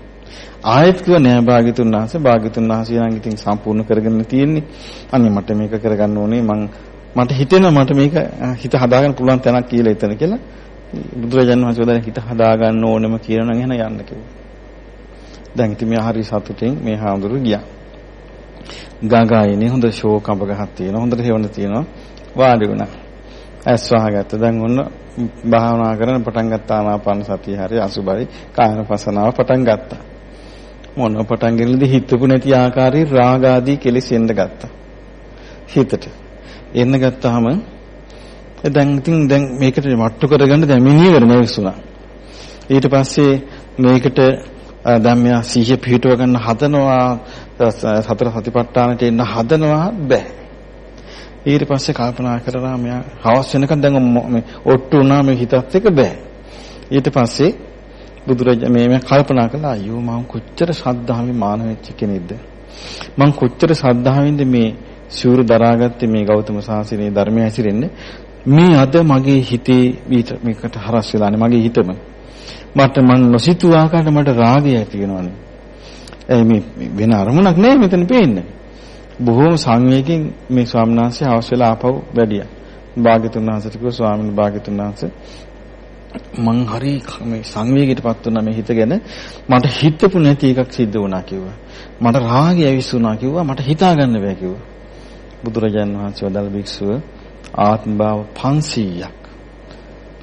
ආයෙත් කිව්වා නෑ භාගතුන් වහන්සේ භාගතුන් වහන්සේ නම් ඉතින් සම්පූර්ණ කරගෙන තියෙන්නේ. අනේ මට මේක කරගන්න ඕනේ මං මට හිතෙනවා මට මේක හිත හදාගන්න පුළුවන් තැනක් කියලා එතන කියලා බුදුරජාණන් වහන්සේ වදාළ හිත හදාගන්න ඕනෙම කියලා නම් එහෙනම් යන්න කිව්වා. දැන් ඉතින් මෙයා හරි සතුටින් මේ හාමුදුරුවෝ ගියා. ගගායිනේ හොඳ ෂෝක් අඹ ගහක් තියෙනවා. හොඳට හේවන තියෙනවා. වාඩි වුණා. ඇස් වහගත්ත. දැන් ඔන්න භාවනා කරන පටන් ගත්තා ආනාපාන සතිය හරි අසුබයි කායන පසනාව පටන් ගත්තා. මොන පටන් ගෙනලදී හිතපු නැති ආකාරයේ රාග ආදී කෙලෙස් එන්න ගත්තා. හිතට. එන්න ගත්තාම දැන් ඉතින් දැන් මේකට මට්ටු කරගන්න දැන් මිනිවර නැවිසුණා. ඊට පස්සේ මේකට දැන් මෙයා සිහිය පිහිටව ගන්න හදනවා සතර සතිපට්ඨානට එන්න හදනවා බෑ. ඊට පස්සේ කල්පනා කරලා මෙයා හවස් වෙනකන් දැන් මේ ඔට්ටු වුණා මේ හිතත් එක බෑ. ඊට පස්සේ බුදුරජාණන් මේ මම කල්පනා කළා අයියෝ මම කොච්චර ශ්‍රද්ධාවෙන් මාන වෙච්ච කෙනෙක්ද මම කොච්චර ශ්‍රද්ධාවෙන්ද මේ සිවුරු දරාගත්තේ මේ ගෞතම සාසනයේ ධර්මය හැසිරෙන්නේ මේ අද මගේ හිතේ මේකට හරස් වෙලානේ මගේ හිතම මට මන් නොසිතූ ආකාරයට මට රාගය ඇති වෙනවානේ ඒ මේ වෙන අරමුණක් නෑ මෙතන පේන්නේ. බොහෝම සංවේගයෙන් මේ ස්වාමීන් වහන්සේ අවශ්‍ය වෙලා ආපහු වැඩියා. භාග්‍යතුන් වහන්සේට කිව්වා ස්වාමීන් භාග්‍යතුන් වහන්සේ මං හරි මේ සංවේගයටපත් වුණා මේ හිතගෙන මට හිතපු නැති එකක් සිද්ධ වුණා කිව්වා. මට රාගය ඇවිස්සුණා කිව්වා. මට හිතා ගන්න බෑ කිව්වා. බුදුරජාන් වහන්සේ වදාළ භික්ෂුව ආත්ම භාව 500ක්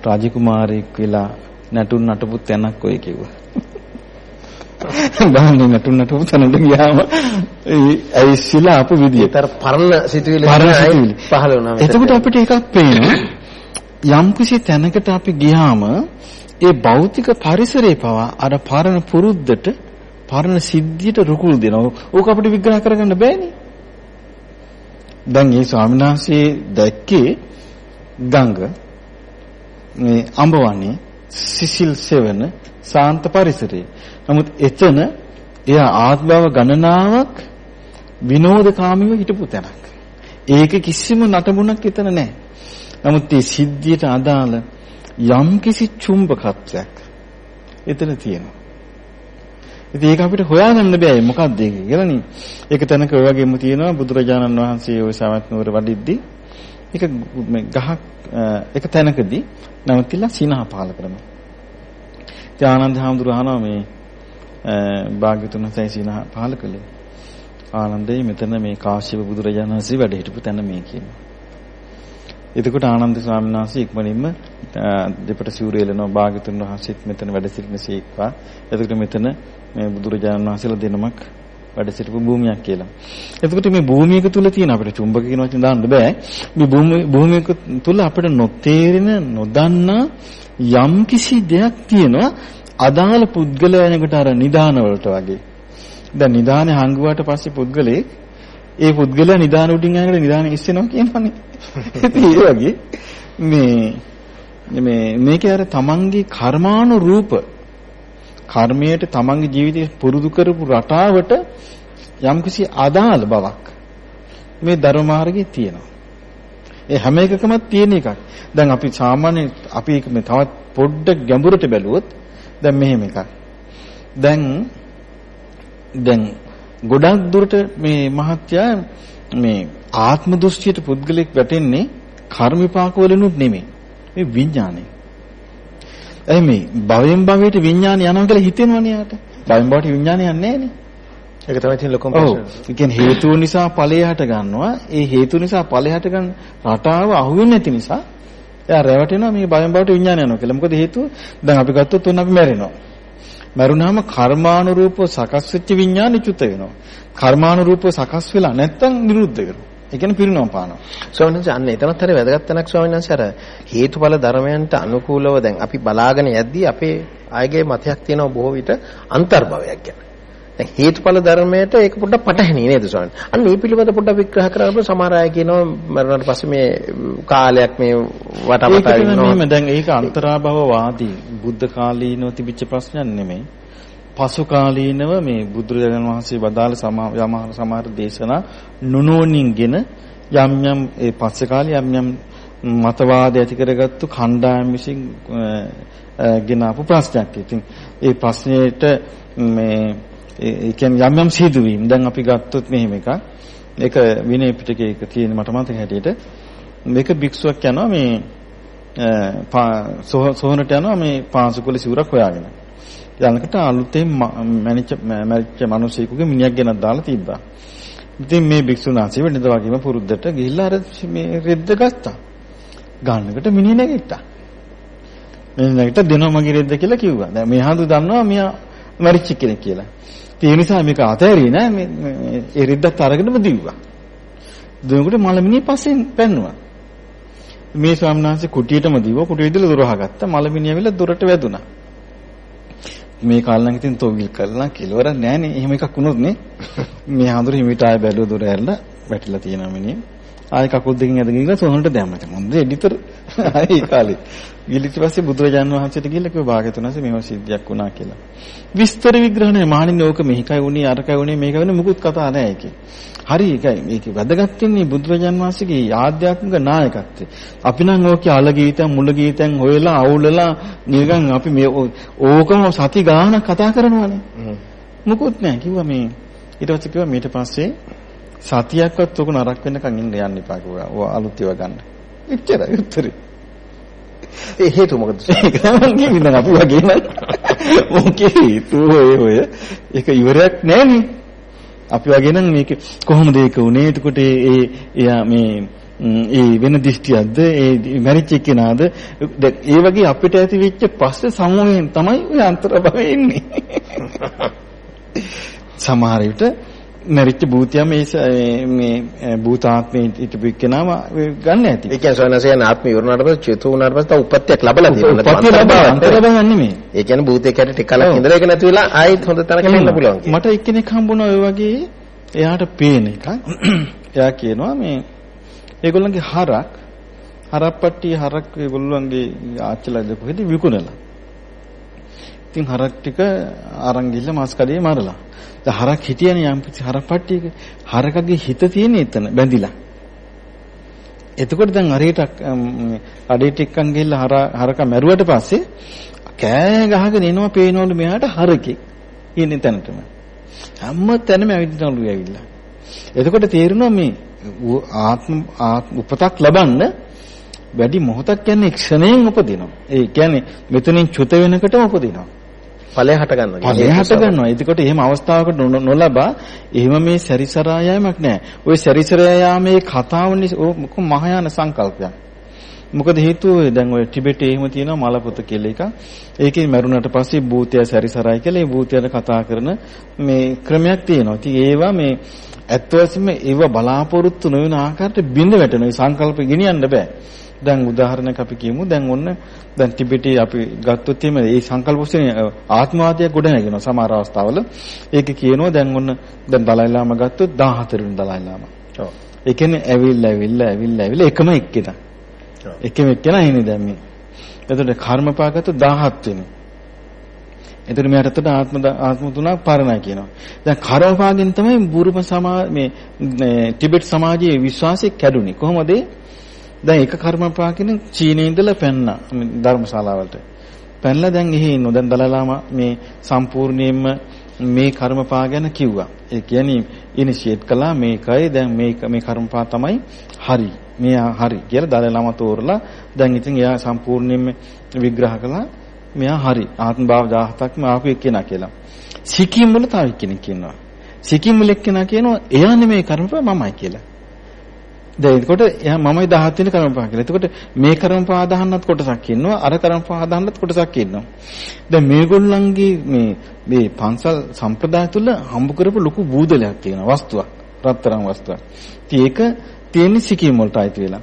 රාජකුමාරයෙක් වෙලා නටුන් නටපු තැනක් ඔය කිව්වා. බාන්නේ නටුන් නටපු තැනට ගියාම ඒ ඇවිස්සලා අපු විදිය. ඒතර පරණ සිතුවිලි පහළ වුණා. එතකොට අපිට එකක් පේනවා යම්කිසි තැනකට අපි ගියාම ඒ භෞතික පරිසරේ පවා අර පරණ පුරුද්දට පරණ සිද්ධියට රුකුල් දෙනවා. ඕක අපිට විග්‍රහ කරගන්න බෑනේ. දැන් මේ ස්වාමීන් වහන්සේ දැක්කේ ගංග මේ අඹවන්නේ සිසිල් සෙවන සාන්ත පරිසරේ. නමුත් එතන එයා ආත්මව ගණනාවක් විනෝදකාමීව හිටපු තැනක්. ඒක කිසිම නටබුණක් එතන නැහැ. නමුත් මේ සිද්ධියට අදාළ යම්කිසි චුම්බකත්වයක් එතන තියෙනවා. ඉතින් ඒක අපිට හොයාගන්න බෑ මොකක්ද ඒක කියලානේ. ඒක තැනක ඔය වගේම තියෙනවා බුදුරජාණන් වහන්සේ ওই සවැත් නුවර වඩිද්දී ඒක මේ ගහක් එක තැනකදී නැවතිලා සිනහ පහල කරනවා. ඉතින් ආනන්ද හාමුදුරුවෝ අහනවා මේ භාග්‍යතුන් වහන්සේ සිනහ පහල කළේ. ආනන්දේ මෙතන මේ කාශ්‍යප බුදුරජාණන් වහන්සේ වැඩ හිටපු තැන මේ කියනවා. එතකොට ආනන්ද ස්වාමීන් වහන්සේ ඉක්මනින්ම දෙපට සිවුර එලනවා භාග්‍යතුන් වහන්සේත් මෙතන වැඩ සිටින සීක්වා. එතකොට මෙතන මේ බුදුරජාණන් වහන්සේලා දෙනමක් වැඩ සිටපු භූමියක් කියලා. එතකොට මේ භූමියක තුල තියෙන අපිට චුම්බක කියන වචන දාන්න බෑ. මේ භූමියක තුල අපිට නොතේරෙන නොදන්නා යම් කිසි දෙයක් තියෙනවා අදාළ පුද්ගලයනකට අර නිදාන වලට වගේ. දැන් නිදානේ හංගුවාට පස්සේ පුද්ගලේ ඒ පුද්ගලයා නිදාන උඩින් යනකොට නිදාන ඉස්සෙනවා කියනවනේ. ඉතින් ඒ වගේ මේ මේ මේකේ අර තමන්ගේ කර්මානුරූප කර්මයට තමන්ගේ ජීවිතේ පුරුදු කරපු රටාවට යම්කිසි අදාළ බවක් මේ ධර්ම මාර්ගයේ තියෙනවා. ඒ හැම එකකම තියෙන එකක්. දැන් අපි සාමාන්‍ය අපි මේ තවත් පොඩ්ඩක් ගැඹුරට බැලුවොත් දැන් මෙහෙම එකක්. දැන් දැන් ගොඩක් දුරට මේ මහත්යා මේ ආත්ම දෘෂ්ටියට පුද්ගලෙක් වැටෙන්නේ කර්ම විපාක වලිනුත් නෙමෙයි. මේ විඥානේ. එහේ මේ භවයෙන් භවයට විඥානය යනවා කියලා හිතෙනවනේ යාට. භවයෙන් භවයට විඥානය යන්නේ නැහනේ. ඒක තමයි තියෙන ලොකුම ප්‍රශ්නේ. ඔව්. කියන්නේ හේතු නිසා ඵලය හට ගන්නවා. ඒ හේතු නිසා ඵලය හට ගන්න රටාව අහුවෙන්නේ නැති නිසා එයා රැවටෙනවා මේ භවයෙන් භවයට විඥානය යනවා කියලා. මොකද හේතුව දැන් අපි ගත්තොත් උන් අපි මැරෙනවා. මරුණාම කර්මානුරූපව සකස් වෙච්ච විඥානෙ චුත වෙනවා. කර්මානුරූපව සකස් වෙලා නැත්තම් නිරුද්ධ වෙනවා. ඒ කියන්නේ පිරිනොම් පානවා. ස්වාමීන් වහන්සේ අන්න එතනත් හරිය වැදගත් තැනක් ස්වාමීන් වහන්සේ අර හේතුඵල ධර්මයන්ට අනුකූලව දැන් අපි බලාගෙන යද්දී අපේ ආයගේ මතයක් තියෙනවා බොහෝ විට අන්තර්භවයක් ගැන. දැන් හේතුඵල ධර්මයට ඒක පොඩ්ඩක් පටහැනි නේද ස්වාමීන්? අන්න මේ පිළිබඳ පොඩ්ඩක් විග්‍රහ කරලා සමහර අය කියනවා මරණයට පස්සේ මේ කාලයක් මේ වටවටා ඉන්නවා. දැන් ඒක අන්තරාභව වාදී බුද්ධ කාලීනව තිබිච්ච ප්‍රශ්නයක් නෙමෙයි. පසු කාලීනව මේ බුදුරජාණන් වහන්සේ වදාළ සමහර දේශනා නුනෝනින්ගෙන යම් යම් ඒ පස්සේ කාලේ යම් යම් මතවාද ඇති කරගත්තු කණ්ඩායම් විසින් ගෙන ආපු ප්‍රශ්නයක්. ඉතින් ඒ ප්‍රශ්නෙට මේ ඒ කියන්නේ යම් යම් සිදුවීම් දැන් අපි ගත්තොත් මෙහෙම එකක්. ඒක විනය පිටකේ එක තියෙන මට මතක හැටියට මේක භික්ෂුවක් යනවා මේ සෝහනට යනවා මේ පාසුකල සිවුරක් හොයාගෙන. යනකට අලුතෙන් මැනිච්ච මැරිච්ච මිනිසෙකුගේ මිනිහක් ගෙනත් දාලා තිබ්බා. ඉතින් මේ භික්ෂුන් වහන්සේ වෙනද වගේම පුරුද්දට ගිහිල්ලා අර මේ රෙද්ද ගත්තා. ගන්නකට මිනිහ නැගිට්ටා. මිනිහ නැගිට දෙනවා මගේ රෙද්ද කියලා කිව්වා. දැන් මේ හඳු දන්නවා මෙයා මැරිච්ච කෙනෙක් කියලා. ඒ නිසා මේක අතෑරියේ නෑ මේ ඒ රෙද්දත් අරගෙනම දිව්වා. දෙනකොට මලමිනිය පස්සෙන් පැන්නුවා. මේ ස්වාමීන් වහන්සේ කුටියටම දිව්වා කුටිය ඉදලා දොර වහගත්තා මලමිනිය ඇවිල්ලා දොරට වැදුනා. මේ කාලේ නම් ඉතින් තොවිල් කළා කෙලවරක් නැහනේ. එහෙම එකක් වුණොත් නේ. මේ හඳුර හිමිට ආය බැලුව දොර ඇරලා වැටිලා තියෙනවා මිනිහ. ආයෙ කකුල් දෙකෙන් ඇදගෙන ගිහලා සෝනට දැම්මා. මොන්ද එඩිටර් ආයෙ ඒ කාලේ. ඊට පස්සේ බුදුරජාන් වහන්සේට ගිහලා කිව්වා භාග්‍යතුන් වහන්සේ මේව සිද්ධියක් වුණා කියලා. විස්තර විග්‍රහ නැහැ. මහණෙනි ඕක මෙහිකයි වුණේ අරකයි වුණේ මේකයි වුණේ මුකුත් කතා නැහැ ඒකේ. හරි ඒකයි මේක වැදගත් වෙන්නේ බුදුරජාන් වහන්සේගේ ආධ්‍යාත්මික නායකත්වය. අපි නම් ඕකේ අල ගීතයන් මුල ගීතයන් හොයලා අවුලලා නිකන් අපි මේ ඕකම සති ගානක් කතා කරනවානේ. මුකුත් නැහැ කිව්වා මේ ඊට පස්සේ කිව්වා ඊට පස්සේ සතියක්වත් ඔක නරක වෙනකන් ඉන්න යන්න එපා කිව්වා. ඔය අලුත් ඒවා ගන්න. එච්චරයි උත්තරේ. ඒ හේතුව මොකද? ඒක තමයි කියන්නේ අපි වගේ නේද? ඕකේ හේතුව ඔය ඔය ඒක ඉවරයක් නෑනේ. අපි වගේ නම් මේක කොහොමද ඒක උනේ? එතකොට ඒ එයා මේ ඒ වෙන දෘෂ්ටියක්ද ඒ මැරිච්ච කෙනාද ඒ වගේ අපිට ඇති වෙච්ච පස්සේ සමෝහයෙන් තමයි ඔය අන්තරභවය එන්නේ [laughs] සමහර විට මැරිච්ච භූතයා මේ මේ භූතාත්මේ හිටපු එක්කෙනාම ගන්න ඇති. ඒ කියන්නේ සෝනසයන් ආත්මය ඉවරනාට පස්සේ චේතු වුණාට පස්සේ තව උපත්යක් ලැබලා තියෙනවා. උපත්ති ලැබා අන්තරබව නෙමෙයි. ඒ කියන්නේ භූතේ කැට ටික කලක් ඉඳලා ඒක නැති වෙලා ආයෙත් හොඳ තැනකට එන්න පුළුවන්. මට එක්කෙනෙක් හම්බුණා ඔය වගේ එයාට පේන එකක්. [clears throat] එයා කියනවා මේ ඒගොල්ලන්ගේ හරක් හරප්පට්ටිය හරක් ඒගොල්ලන්ගේ ආච්චිලා දෙකොහෙද විකුණලා. ඉතින් හරක් ටික අරන් ගිහලා මාස් කඩේ මරලා. දැන් හරක් හිටියනේ යම් කිසි හරප්පට්ටියක. හරකගේ හිත තියෙන එතන බැඳිලා. එතකොට දැන් හරියට අඩේට එක්කන් ගිහලා හර හරක මැරුවට පස්සේ කෑ ගහගෙන එනවා පේනවලු මෙයාට හරකෙක්. ඉන්නේ තැනටම. හැම තැනම ඇවිදිනවලු ඇවිල්ලා. එතකොට තේරෙනවා මේ ආත්ම උපතක් ලබන්න වැඩි මොහොතක් යන ක්ෂණයෙන් උපදිනවා. ඒ කියන්නේ මෙතනින් චුත වෙනකොටම උපදිනවා. ඵලය හට ගන්නවා. ඵලය හට ගන්නවා. එතකොට එහෙම අවස්ථාවකට නොලබා එහෙම මේ සැරිසරා යෑමක් නැහැ. ওই සැරිසරා යාමේ කතාවනේ මොක මහායාන සංකල්පයක්. මොකද හේතුව දැන් ඔය ටිබෙටේ එහෙම තියෙනවා මලපොත කියලා එක. ඒකේ මරුණට පස්සේ භූතය සැරිසරයි කියලා ඒ භූතයට කතා කරන මේ ක්‍රමයක් තියෙනවා. ඉතින් ඒවා මේ ඇත්ත වශයෙන්ම ඒව බලාපොරොත්තු නොවන ආකාරයට බිඳ වැටෙන සංකල්ප ගෙනියන්න බෑ. දැන් උදාහරණයක් අපි කියමු දැන් ඔන්න දැන් ටිබෙටේ අපි ගත්තොත් එහෙම මේ සංකල්ප ඔස්සේ ආත්මවාදයක් ගොඩ නැගෙනවා සමහර අවස්ථාවල ඒක කියනවා දැන් ඔන්න දැන් දලයි ලාම ගත්තොත් 14 වෙනි දලයි ලාම. ඔව්. ඒ කියන්නේ ඇවිල්ලා ඇවිල්ලා ඇවිල්ලා ඇවිල්ලා එකම එක්කෙනා. ඔව්. එකම එක්කෙනා ඉන්නේ දැන් මේ. එතකොට කර්මපාගත 17 වෙනි. එතකොට මෙයාට එතකොට ආත්ම ආත්ම තුනක් පරණයි කියනවා. දැන් කර්මපාගෙන් තමයි බුරුම සමා මේ ටිබෙට් සමාජයේ විශ්වාසය කැඩුනේ. කොහොමද? දැන් එක කර්මපාකින චීනයේ ඉඳලා පැන්නා ධර්මශාලාවලට. පැනලා දැන් එහි ඉන්නෝ. දැන් දලලාම මේ සම්පූර්ණයෙන්ම මේ කර්මපා ගැන කිව්වා. ඒ කියන්නේ ඉනිෂියේට් කළා මේකයි දැන් මේක මේ කර්මපා තමයි හරි. මේ හරි කියලා දලලාම තෝරලා දැන් ඉතින් එයා සම්පූර්ණයෙන්ම විග්‍රහ කළා මෙයා හරි. ආත්ම භාව 17ක්ම ආපු එක්කෙනා කියලා. සිකිම් වල තව එක්කෙනෙක් ඉන්නවා. සිකිම් වල එක්කෙනා කියනවා එයා නෙමෙයි කර්මපා මමයි කියලා. දැන් එතකොට එයා මමයි 17 වෙනි කර්මපහ කියලා. එතකොට මේ කර්මපහ අදහන්නත් කොටසක් ඉන්නවා. අර කර්මපහ අදහන්නත් කොටසක් ඉන්නවා. දැන් මේගොල්ලන්ගේ මේ මේ පන්සල් සම්ප්‍රදාය තුළ හම්බ කරපු ලොකු බූදලයක් තියෙනවා වස්තුවක්. රත්තරන් වස්තුවක්. ඉතින් ඒක තියෙන්නේ සිකීම් වලට අයිති වෙලා.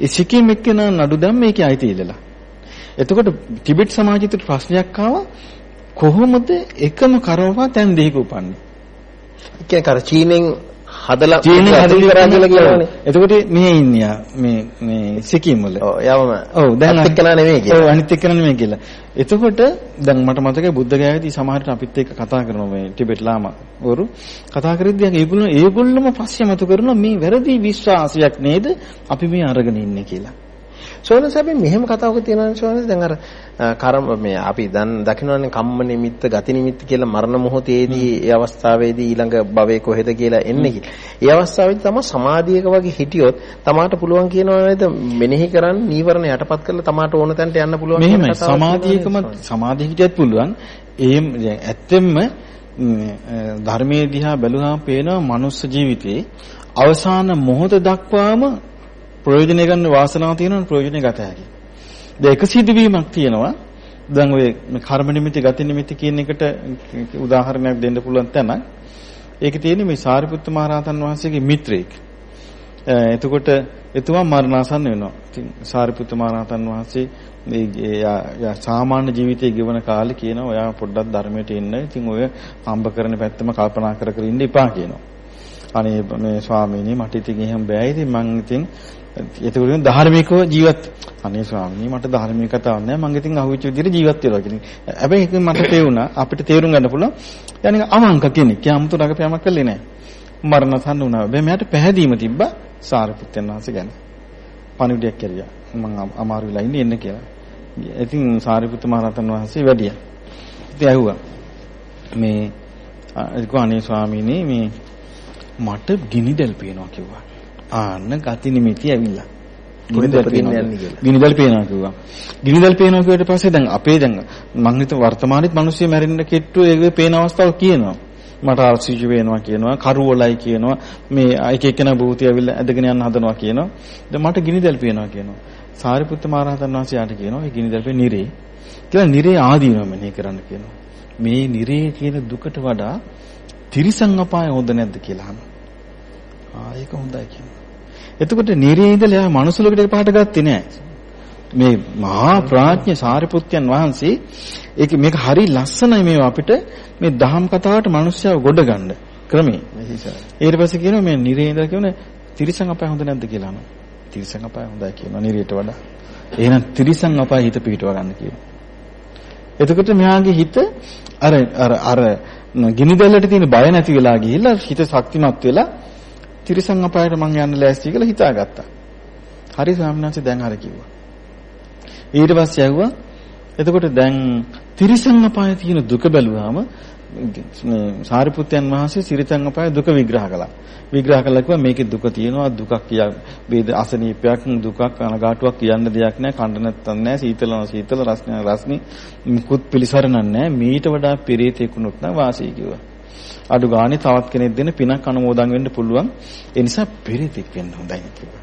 ඒ සිකීම් එක්කන නඩු දැම් මේකේ අයිති ඉල්ලලා. එතකොට ටිබෙට් සමාජයට ප්‍රශ්නයක් ආවා කොහොමද එකම කර්මපහ තැන් දෙකක උපන්නේ? ඒ කියන්නේ කර චීනෙන් හදලා චීනෙන් හදලා කරා කියලා කියනවනේ. එතකොට මෙහි ඉන්නේ මේ මේ සිකිම් වල. ඔව් යවම. ඔව් දැන් අනිත් එක්කලා නෙමෙයි කියලා. ඔව් අනිත් එක්කලා නෙමෙයි කියලා. එතකොට දැන් මට මතකයි බුද්ධ ගයාවේදී සමහරට අපිත් එක්ක කතා කරනවා මේ ටිබෙට් ලාමා වරු කතා කරද්දී ඒගොල්ලෝ ඒගොල්ලොම පස්සේ මතු කරනවා මේ වැරදි විශ්වාසයක් නේද අපි මේ අරගෙන ඉන්නේ කියලා. සෝනස් අපි මෙහෙම කතාවක තියෙනවනේ සෝනස් දැන් අර කර්ම මේ අපි දැන් දකින්නවනේ කම්ම නිමිත්ත ගති නිමිත්ත කියලා මරණ මොහොතේදී ඒ අවස්ථාවේදී ඊළඟ භවයේ කොහෙද කියලා එන්නේ කියලා. ඒ අවස්ථාවේදී තමයි සමාධියක වගේ හිටියොත් තමාට පුළුවන් කියනවා නේද? මෙනෙහි කරන් නීවරණ යටපත් කරලා තමාට ඕන තැනට යන්න පුළුවන් මෙහෙමයි. සමාධියකම සමාධිය හිටියත් පුළුවන්. ඒ ඇත්තෙන්ම ධර්මයේ දිහා බැලුවාම පේනවා මනුස්ස ජීවිතේ අවසාන මොහොත දක්වාම ප්‍රයෝජනය ගන්න වාසනාව තියෙනවා ප්‍රයෝජනය ගත හැකි. දැන් එක සිදුවීමක් තියෙනවා. දැන් ඔය කර්ම නිමිති ගති නිමිති කියන එකට උදාහරණයක් දෙන්න පුළුවන් තැන. ඒකේ තියෙන්නේ මේ සාරිපුත්ත මහ රහතන් වහන්සේගේ මිත්‍රයෙක්. එතකොට එතුමා මරණාසන්න වෙනවා. ඉතින් සාරිපුත්ත මහ රහතන් වහන්සේ මේ සාමාන්‍ය ජීවිතයේ ගෙවන කාලේ කියනවා ඔයා පොඩ්ඩක් ධර්මයට එන්න. ඉතින් ඔය හම්බ කරන පැත්තම කල්පනා කර කර ඉන්න එපා කියනවා. අනේ මේ ස්වාමීනි මට ඉතින් එහෙම බෑ ඉතින් මං ඉතින් එතකොට ධාර්මිකව ජීවත් අනේ ස්වාමීනි මට ධාර්මික කතාවක් නෑ මං ඉතින් අහුවෙච්ච විදිහට ජීවත් වෙනවා කියන. හැබැයි ඒක මට තේරුණා අපිට තේරුම් ගන්න පුළුවන්. යන්නේ අවංක කෙනෙක්. යාමුතු රඟපෑමක් කළේ නෑ. මරණ සම්න වුණා. හැබැයි මට පැහැදීම තිබ්බා සාරිපුත්තයන් වහන්සේ ගැන. පණිවිඩයක් කරියා. මං අමාරු වෙලා ඉන්නේ එන්න කියලා. ඉතින් සාරිපුත්ත මහ රහතන් වහන්සේ වැඩියා. ඉතින් ඇහුවා. මේ ඒක අනේ ස්වාමීනි මේ මට ගිනිදල් පේනවා කිව්වා. ආන්න ගති නිමිති ඇවිල්ලා. ගිනිදල් පේනවා ගිනිදල් පේනවා කිව්වා. ගිනිදල් පේනවා කියුවට පස්සේ දැන් අපේ දැන් මං හිත වර්තමානෙත් මිනිස්සු මැරෙන්න කෙට්ටු ඒකේ පේන අවස්ථාව කියනවා. මට ආර්සිජ් වෙනවා කියනවා කරුවලයි කියනවා මේ එක එකන භූතිය ඇවිල්ලා ඇදගෙන යන්න හදනවා කියනවා. දැන් මට ගිනිදල් පේනවා කියනවා. සාරිපුත්ත මහ රහතන් වහන්සේ යාට කියනවා ඒ ගිනිදල් පේ නිරේ කියලා නිරේ ආදීනව මෙනෙහි කරන්න කියනවා. මේ නිරේ කියන දුකට වඩා තිරිසන් අපාය හොඳ නැද්ද කියලා අහනවා. ආ ඒක හොඳයි කියනවා. එතකොට නිරේ ඉඳලා එයා මනුස්ස ලෝකෙට පාට ගත්තේ නෑ. මේ මහා ප්‍රඥ සාරිපුත්යන් වහන්සේ ඒක මේක හරි ලස්සනයි මේ අපිට මේ දහම් කතාවට මිනිස්සුව ගොඩ ගන්න ක්‍රමේ. ඊට පස්සේ කියනවා මේ නිරේ ඉඳලා කියන තිරිසන් අපාය හොඳ නැද්ද කියලා අහනවා. තිරිසන් අපාය හොඳයි කියනවා නිරේට වඩා. එහෙනම් තිරිසන් අපාය හිත පිටව ගන්න කියනවා. එතකොට මෙයාගේ හිත අර අර අර ගිනි දැල්ලට තියෙන බය නැති වෙලා ගිහිල්ලා හිත ශක්තිමත් වෙලා තිරිසන් අපායට මං යන්න ලෑස්ති කියලා හිතාගත්තා. හරි ස්වාමීන් වහන්සේ දැන් හරි කිව්වා. ඊට පස්සේ ඇහුවා එතකොට දැන් තිරිසන් අපායේ තියෙන දුක බැලුවාම සාරිපුත්යන් වහන්සේ සිරිතන් අපායේ දුක විග්‍රහ කළා. විග්‍රහ කළා කිව්වා මේකේ දුක තියෙනවා දුකක් කියා වේද අසනීපයක් දුකක් අනගාටුවක් කියන්න දෙයක් නැහැ කණ්ඩ නැත්තන් නැහැ සීතල සීතල රස්න රස්නි මුකුත් පිළිසරණක් නැහැ මීට වඩා පෙරේතෙකුණුත් නම් වාසී කිව්වා. අඩු ගානේ තවත් කෙනෙක් දෙන පිනක් අනුමෝදන් වෙන්න පුළුවන්. ඒ නිසා පිරිතික් වෙන්න හොඳයි කියලා.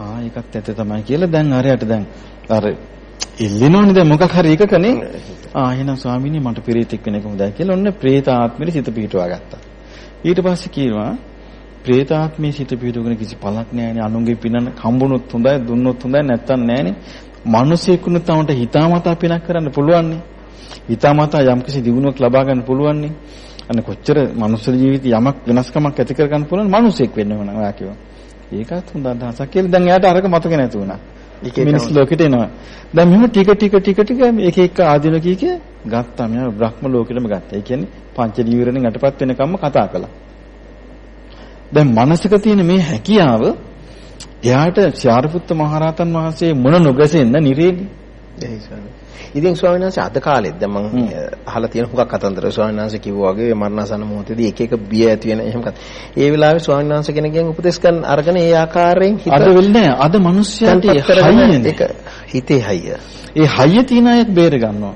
ආ ඒකත් ඇත්ත තමයි කියලා. දැන් අරයට දැන් අර ඉල්ලිනෝනේ දැන් මොකක් හරි එකකනේ. ආ එහෙනම් ස්වාමීනි මට ප්‍රේතෙක් වෙන එක හොඳයි කියලා. ඔන්න ප්‍රේත ආත්මෙට සිත පිහිටුවා ගත්තා. ඊට පස්සේ කියනවා ප්‍රේත ආත්මේ සිත පිහිටුවගෙන කිසි පළක් නැහැනේ. අනුන්ගේ පිනන කම්බුනොත් හොඳයි දුන්නොත් හොඳයි නැත්තම් නැහැනේ. මිනිසෙකුන තමට හිතාමතා පිනක් කරන්න පුළුවන්නේ. හිතාමතා යම්කිසි දිනුවක් ලබා ගන්න පුළුවන්නේ. අන්න කොච්චර මනුස්ස ජීවිතය යමක් වෙනස්කමක් ඇති කර ගන්න පුළුවන් මිනිසෙක් වෙන්න ඕන ඔයා කියනවා. ඒකත් හොඳ අදහසක් කියලා දැන් එයාට අරක මතක නැති වුණා. මිනිස් ලෝකෙට එනවා. දැන් මෙහෙම ටික ටික ටික ටික එක එක ආධින කීක ගත්තා. මෙයා බ්‍රහ්ම ලෝකෙටම ගත්තා. ඒ කියන්නේ පංච ජීවරණෙන් යටපත් වෙනකම්ම කතා කළා. දැන් මනසක තියෙන මේ හැකියාව එයාට ශාරිපුත්ත මහරහතන් වහන්සේ මොන නොගැසෙන්න නිරේදී. ඉතින් ස්වාමීන් වහන්සේ අද කාලෙත් දැන් මම අහලා තියෙන හුඟක් කතන්දර ස්වාමීන් වහන්සේ කිව්වා වගේ මරණසන මොහොතේදී එක එක බිය ඇති වෙන එහෙම කත. ඒ වෙලාවේ ස්වාමීන් වහන්සේ කෙනෙක්ගෙන් උපදෙස් ගන්න අරගෙන ඒ ආකාරයෙන් හිත අද වෙන්නේ අද මිනිස්සයාට හයියනේ. ඒක හිතේ හයිය. ඒ හයිය තියන අයත් බේර ගන්නවා.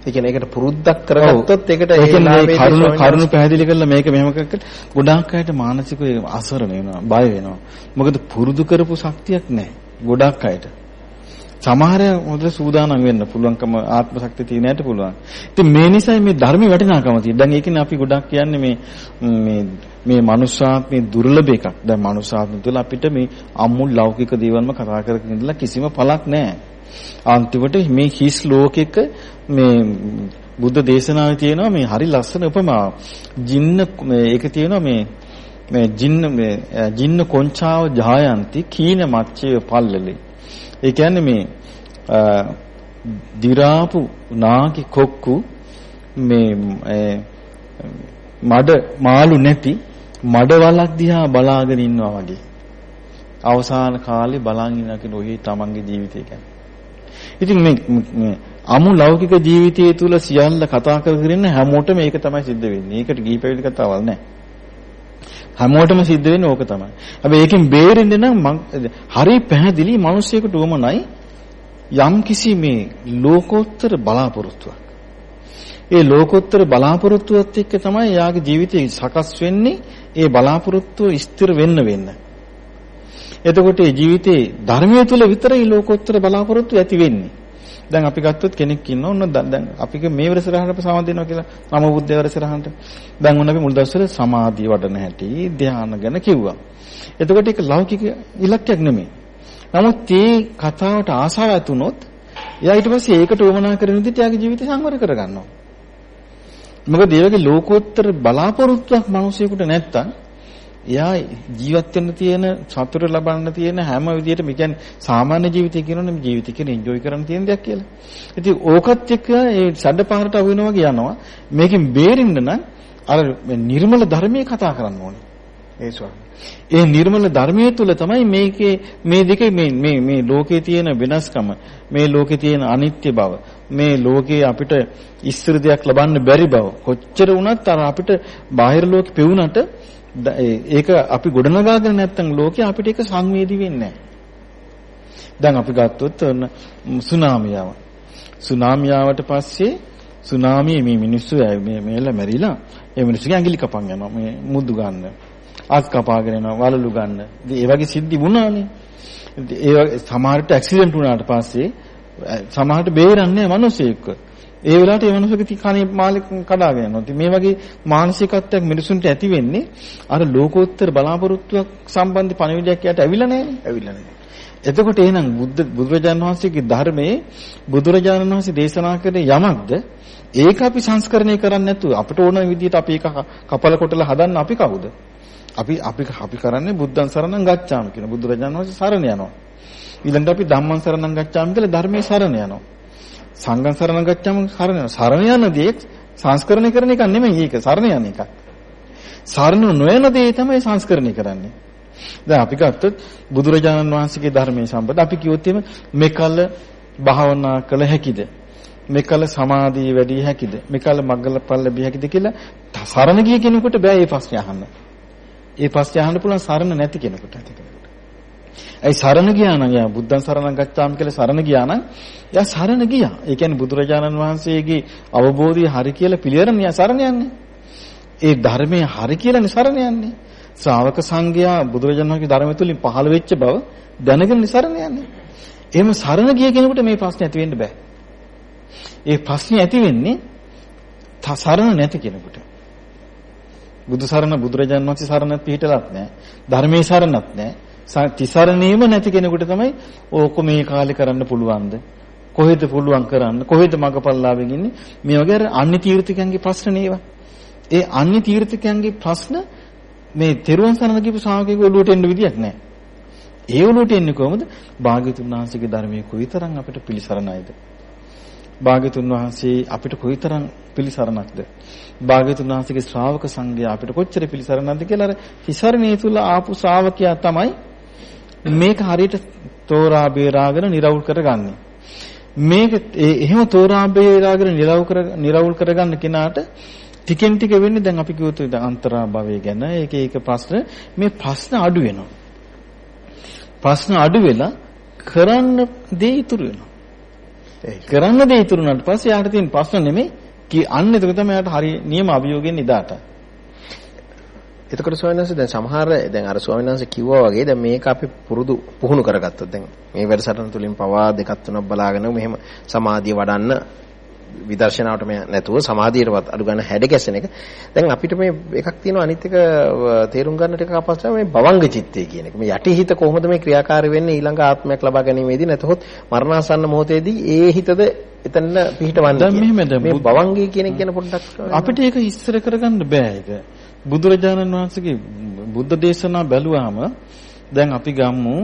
ඒ කියන්නේ ඒකට පුරුද්දක් කරගත්තොත් ඒකට ඒ කියන්නේ කරුණු කරුණු පැහැදිලි කරලා මේක මෙහෙම කරකට ගොඩාක් අයට මානසිකව අසරණ වෙනවා බය වෙනවා. මොකද පුරුදු කරපු ශක්තියක් නැහැ. ගොඩාක් අයට. සමහර හොඳට සූදානම් වෙන්න පුළුවන්කම ආත්ම ශක්තිය තියෙන ඇට පුළුවන්. ඉතින් මේ නිසා මේ ධර්මයේ වටිනාකම තියෙනවා. දැන් ඒකනේ අපි ගොඩක් කියන්නේ මේ මේ මේ මනුෂ්‍යාත්මේ දුර්ලභ එකක්. දැන් මනුෂ්‍යාත්ම තුළ අපිට මේ අමුල් ලෞකික දේවල්ම කතා කරගෙන ඉඳලා කිසිම පළක් නැහැ. අන්තිමට මේ හිස් ලෝකෙක මේ බුද්ධ දේශනාවේ තියෙනවා මේ හරි ලස්සන උපමාවක්. ජින්න ඒක තියෙනවා මේ මේ ජින්න මේ ජින්න කොංචාව ජායන්ති කීන මච්චේ පල්ලලේ ඒ කියන්නේ මේ දිරාපු නාකි කොක්කු මේ මඩ මාළු නැති මඩ වලක් දිහා බලාගෙන ඉන්නවා වගේ. අවසාන කාලේ බලන් ඉන්න කෙනෙක් ඔහි තමන්ගේ ජීවිතය ගැන. ඉතින් මේ අමු ලෞකික ජීවිතය තුල සියල්ල කතා කරගෙන හැමෝටම මේක තමයි සිද්ධ වෙන්නේ. ඒකට ගිහි පැවිදි කතාවල් නැහැ. හැමෝටම සිද්ධ වෙන්නේ ඕක තමයි. හැබැයි ඒකෙන් බේරෙන්න නම් හරි පැහැදිලි මිනිස්සෙකුට උවමනයි යම් කිසි මේ ලෝකෝත්තර බලාපොරොත්තුවක්. ඒ ලෝකෝත්තර බලාපොරොත්තුවත් එක්ක තමයි යාගේ ජීවිතේ සකස් වෙන්නේ ඒ බලාපොරොත්තුව ස්ථිර වෙන්න වෙන්න. එතකොට ඒ ජීවිතේ ධර්මයේ තුල විතරයි ලෝකෝත්තර බලාපොරොත්තු ඇති වෙන්නේ. දැන් අපි ගත්තොත් කෙනෙක් ඉන්නවා ඔන්න දැන් අපි මේ වරසරහට අපි සමාධිය වෙනවා කියලා මම බුද්ධ වරසරහට දැන් ඔන්න අපි මුල් දවස්වල සමාධිය වඩන හැටි ධ්‍යාන ගැන කිව්වා. එතකොට ඒක ලෞකික ඉලක්කයක් නෙමෙයි. නමුත් මේ කතාවට ආසාව ඇතුනොත් එයා ඊට පස්සේ ඒකට උවමනා කරන විදිහට එයාගේ ජීවිතය සංවර කරගන්නවා. මොකද ඒ වගේ ලෝකෝත්තර බලාපොරොත්තුවක් මිනිසෙකුට නැත්තම් එයා ජීවත් වෙන්න තියෙන සතුට ලබන්න තියෙන හැම විදියටම කියන්නේ සාමාන්‍ය ජීවිතය කියනවනේ මේ ජීවිතය කියන එන්ජොයි කරන්න තියෙන දෙයක් කියලා. ඉතින් ඕකත් එක්ක ඒ ෂඩ පහරට අහු වෙනවා වගේ යනවා. මේකෙන් බේරෙන්න නම් අර නිර්මල ධර්මයේ කතා කරන්න ඕනේ. ඒ. ඒ නිර්මල ධර්මයේ තුල තමයි මේකේ මේ දෙකේ මේ මේ මේ ලෝකේ තියෙන වෙනස්කම මේ ලෝකේ තියෙන අනිත්‍ය බව මේ ලෝකේ අපිට ඉස්තර දෙයක් ලබන්න බැරි බව කොච්චර වුණත් අර අපිට බාහිර ලෝකෙ පෙවුනට ඒක අපි ගොඩනගාගෙන නැත්තම් ලෝකේ අපිට ඒක සංවේදී වෙන්නේ දැන් අපි ගත්තොත් සුනාමියාව. සුනාමියාවට පස්සේ සුනාමියේ මේ මිනිස්සු මේ මේලා මැරිලා ඒ මිනිස්සුගේ ඇඟිලි කපන් යනවා මේ මුද්දු ගන්න. අත් කපාගෙන යනවා වලලු ගන්න. ඉතින් ඒ වගේ සිද්ධි වුණානේ. ඒ වගේ සමහරට ඇක්සිඩන්ට් වුණාට පස්සේ සමහරට බේරන්නේ මිනිස්සෙක්ව. ඒ වෙලාවට ඒ මනුස්සයෙක් කණේ මාළේ කඩාගෙන යනවා. ඉතින් මේ වගේ මානසිකත්වයක් මිනිසුන්ට ඇති වෙන්නේ අර ලෝකෝත්තර බලාපොරොත්තුවක් සම්බන්ධ පණිවිඩයක් යට ඇවිල්ලා නැහැ. ඇවිල්ලා නැහැ. එතකොට එහෙනම් බුද්ධ බුදුරජාණන් වහන්සේගේ ධර්මයේ බුදුරජාණන් වහන්සේ දේශනා කරන යමක්ද ඒක අපි සංස්කරණය කරන්නේ නැතුව අපිට ඕන විදිහට අපි ඒක කපල කොටලා හදන්න අපි කවුද? අපි අපි අපි කරන්නේ බුද්ධං සරණං ගච්ඡාම කියන බුදුරජාණන් වහන්සේ සරණ යනවා. ඊළඟට අපි ධම්මං සරණං ගච්ඡාම කියලා ධර්මයේ සරණ යනවා. සංඝං සරණ ගච්ඡාම සරණ යනවා. සරණ යන දේ සංස්කරණය කරන එක නෙමෙයි ඒක සරණ යන එක. සරණ නොයන දේ තමයි සංස්කරණය කරන්නේ. දැන් අපි ගත්තොත් බුදුරජාණන් වහන්සේගේ ධර්මයේ සම්බන්ධ අපි කිව්වොත් එimhe මෙකල භාවනා කළ හැකිද? මෙකල සමාධිය වැඩි හැකිද? මෙකල මග්ගලපල්ල ලැබිය හැකිද කියලා සරණ ගිය කෙනෙකුට බෑ මේ ප්‍රශ්නේ අහන්න. ඒ ප්‍රශ්නේ අහන්න පුළුවන් සරණ නැති කෙනෙකුට. ඇයි සරණ ගියා නම් යා බුද්ධං සරණං ගච්ඡාමි කියලා සරණ ගියා නම් යා සරණ ගියා. ඒ කියන්නේ බුදුරජාණන් වහන්සේගේ අවබෝධය හරි කියලා පිළිවෙරණ යා සරණ යන්නේ. ඒ ධර්මයේ හරි කියලානේ සරණ යන්නේ. ශ්‍රාවක සංඝයා බුදුරජාණන් වහන්සේගේ ධර්මය තුලින් පහළ වෙච්ච බව දැනගෙන සරණ යන්නේ. එහෙම සරණ ගිය කෙනෙකුට මේ ප්‍රශ්නේ ඇති වෙන්න බෑ. ඒ ප්‍රශ්නේ ඇති වෙන්නේ සරණ නැති කෙනෙකුට. බුදු සරණ බුදුරජාණන් වහන්සේ සරණත් පිළිහිටලත් නැහැ. ධර්මයේ සරණත් නැහැ. තිසරණේම නැති කෙනෙකුට තමයි ඕක මේ කාලේ කරන්න පුළුවන්ද? කොහෙද පුළුවන් කරන්න? කොහෙද මගපල්ලාවෙන් ඉන්නේ? මේ වගේ අර අන්‍ය තීර්ථකයන්ගේ ප්‍රශ්න නේවා. ඒ අන්‍ය තීර්ථකයන්ගේ ප්‍රශ්න මේ තෙරුවන් සරණ කියපු ශ්‍රාවකයෙකු ඔළුවට එන්න විදියක් නැහැ. ඒ ඔළුවට එන්නේ කොහොමද? භාග්‍යතුන් වහන්සේගේ ධර්මයේ කොයිතරම් අපිට පිළිසරණයිද? භාග්‍යතුන් වහන්සේ අපිට කොයිතරම් පිළිසරණක්ද? භාග්‍යතුන් වහන්සේගේ ශ්‍රාවක සංඝයා අපිට කොච්චර පිළිසරණක්ද කියලා අර හිසරණේ තුල ආපු ශ්‍රාවකයා තමයි මේක හරියට තෝරා බේරාගෙන නිරවුල් කරගන්නේ. මේක එහෙම තෝරා බේරාගෙන නිරවුල් කර නිරවුල් කරගන්න කෙනාට ටිකෙන් ටික වෙන්නේ දැන් අපි කිව්වොත් අන්තරා භවය ගැන එක එක ප්‍රශ්න මේ ප්‍රශ්න අඩු වෙනවා. ප්‍රශ්න අඩු වෙලා කරන්න දේ ඉතුරු වෙනවා. කරන්න දේ ඉතුරු වුණාට පස්සේ යාට තියෙන ප්‍රශ්න නෙමෙයි කි අන්න ඒක තමයි යාට හරි නියම අභියෝගයෙන් නිදාට. එතකොට ස්වාමීන් වහන්සේ දැන් සමහර දැන් අර ස්වාමීන් වහන්සේ කිව්වා වගේ දැන් මේක අපි පුරුදු පුහුණු කරගත්තොත් දැන් මේ වැඩසටහන තුලින් පවා දෙකක් තුනක් බලාගෙන මෙහෙම සමාධිය වඩන්න විදර්ශනාවට මේ නැතුව සමාධියටවත් අඩු ගන්න හැඩ ගැසෙන එක. දැන් අපිට මේ එකක් තියෙනවා අනිත් එක තේරුම් ගන්න ටිකක් අපස්සම මේ භවංග චිත්තය කියන එක. මේ යටි හිත කොහොමද මේ ක්‍රියාකාරී වෙන්නේ ඊළඟ ආත්මයක් ලබා ගැනීමේදී නැතහොත් මරණාසන්න මොහොතේදී ඒ හිතද එතන පිහිටවන්නේ. දැන් මෙහෙමද මේ භවංගය කියන එක ගැන පොඩ්ඩක් අපිට ඒක ඉස්සර කරගන්න බෑ ඒක. බුදුරජාණන් වහන්සේගේ බුද්ධ දේශනා බැලුවාම දැන් අපි ගම්මු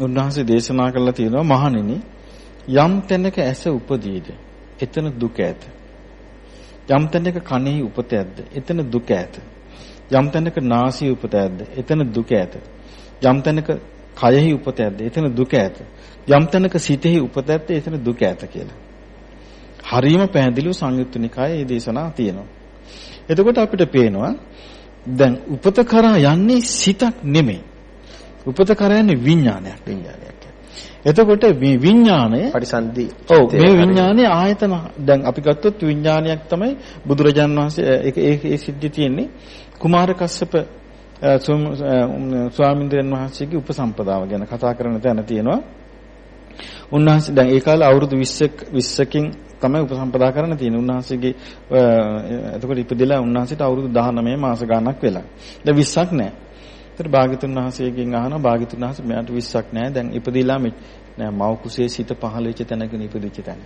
උන්වහන්සේ දේශනා කළා තියෙනවා මහණෙනි යම් තැනක ඇස උපදීද එතන දුක ඇත. යම් තැනක කනෙහි උපත ඇද්ද එතන දුක ඇත. යම් තැනක නාසයේ උපත ඇද්ද එතන දුක ඇත. යම් තැනක කයෙහි උපත ඇද්ද එතන දුක ඇත. යම් තැනක සිතෙහි උපත ඇද්ද එතන දුක ඇත කියලා. හරීම පැහැදිලිව සංයුත්ත නිකායේ මේ දේශනා තියෙනවා. එතකොට අපිට පේනවා දැන් උපත කරා යන්නේ සිතක් නෙමෙයි. උපත කරා යන්නේ විඥානයක්. විඥානයක්. එතකොට මේ විඥාණය පරිසන්දි ඔව් මේ විඥානයේ ආයතන දැන් අපි ගත්තොත් විඥානයක් තමයි බුදුරජාන් වහන්සේ ඒක ඒ සිද්ධිය තියෙන්නේ කුමාර කස්සප ස්වාමීන්ද්‍රයන් වහන්සේගේ උපසම්පදාව ගැන කතා කරන තැන තියෙනවා. උන්වහන්සේ දැන් ඒ කාලේ අවුරුදු 20ක් 20කින් තමයි උපසම්පදා කරන්න තියෙන්නේ. උන්වහන්සේගේ එතකොට ඉපදෙලා උන්වහන්සේට අවුරුදු 19 මාස ගාණක් වෙලා. දැන් 20ක් නැහැ. ඒතර භාග්‍යතුන් වහන්සේගෙන් අහනවා භාග්‍යතුන් වහන්සේ මෙයාට 20ක් නැහැ. දැන් ඉපදිලා නෑ මව කුසේ සිට පහළ වෙච්ච තැනක ඉපදිච්ච තැන.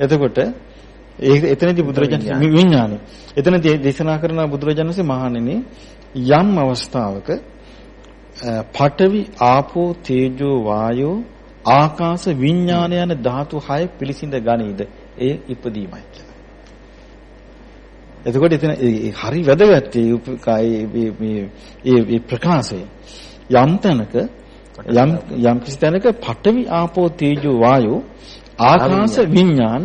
එතකොට ඒ එතනදී බුදුරජාණන් විඥානය. එතනදී දේශනා කරන බුදුරජාණන්සේ මහණෙනි යම් අවස්ථාවක පඨවි ආපෝ තේජෝ වායෝ ආකාශ විඥාන යන ධාතු 6 පිළිසිඳ ගනීද? ඒ ඉපදීමයි. කියලා. එතකොට එතන හරි වැදගත් මේ මේ මේ ප්‍රකාශය. යම් තැනක යම් යම් කිසි තැනක පඨවි ආපෝ තේජෝ වායෝ ආකාශ විඥාන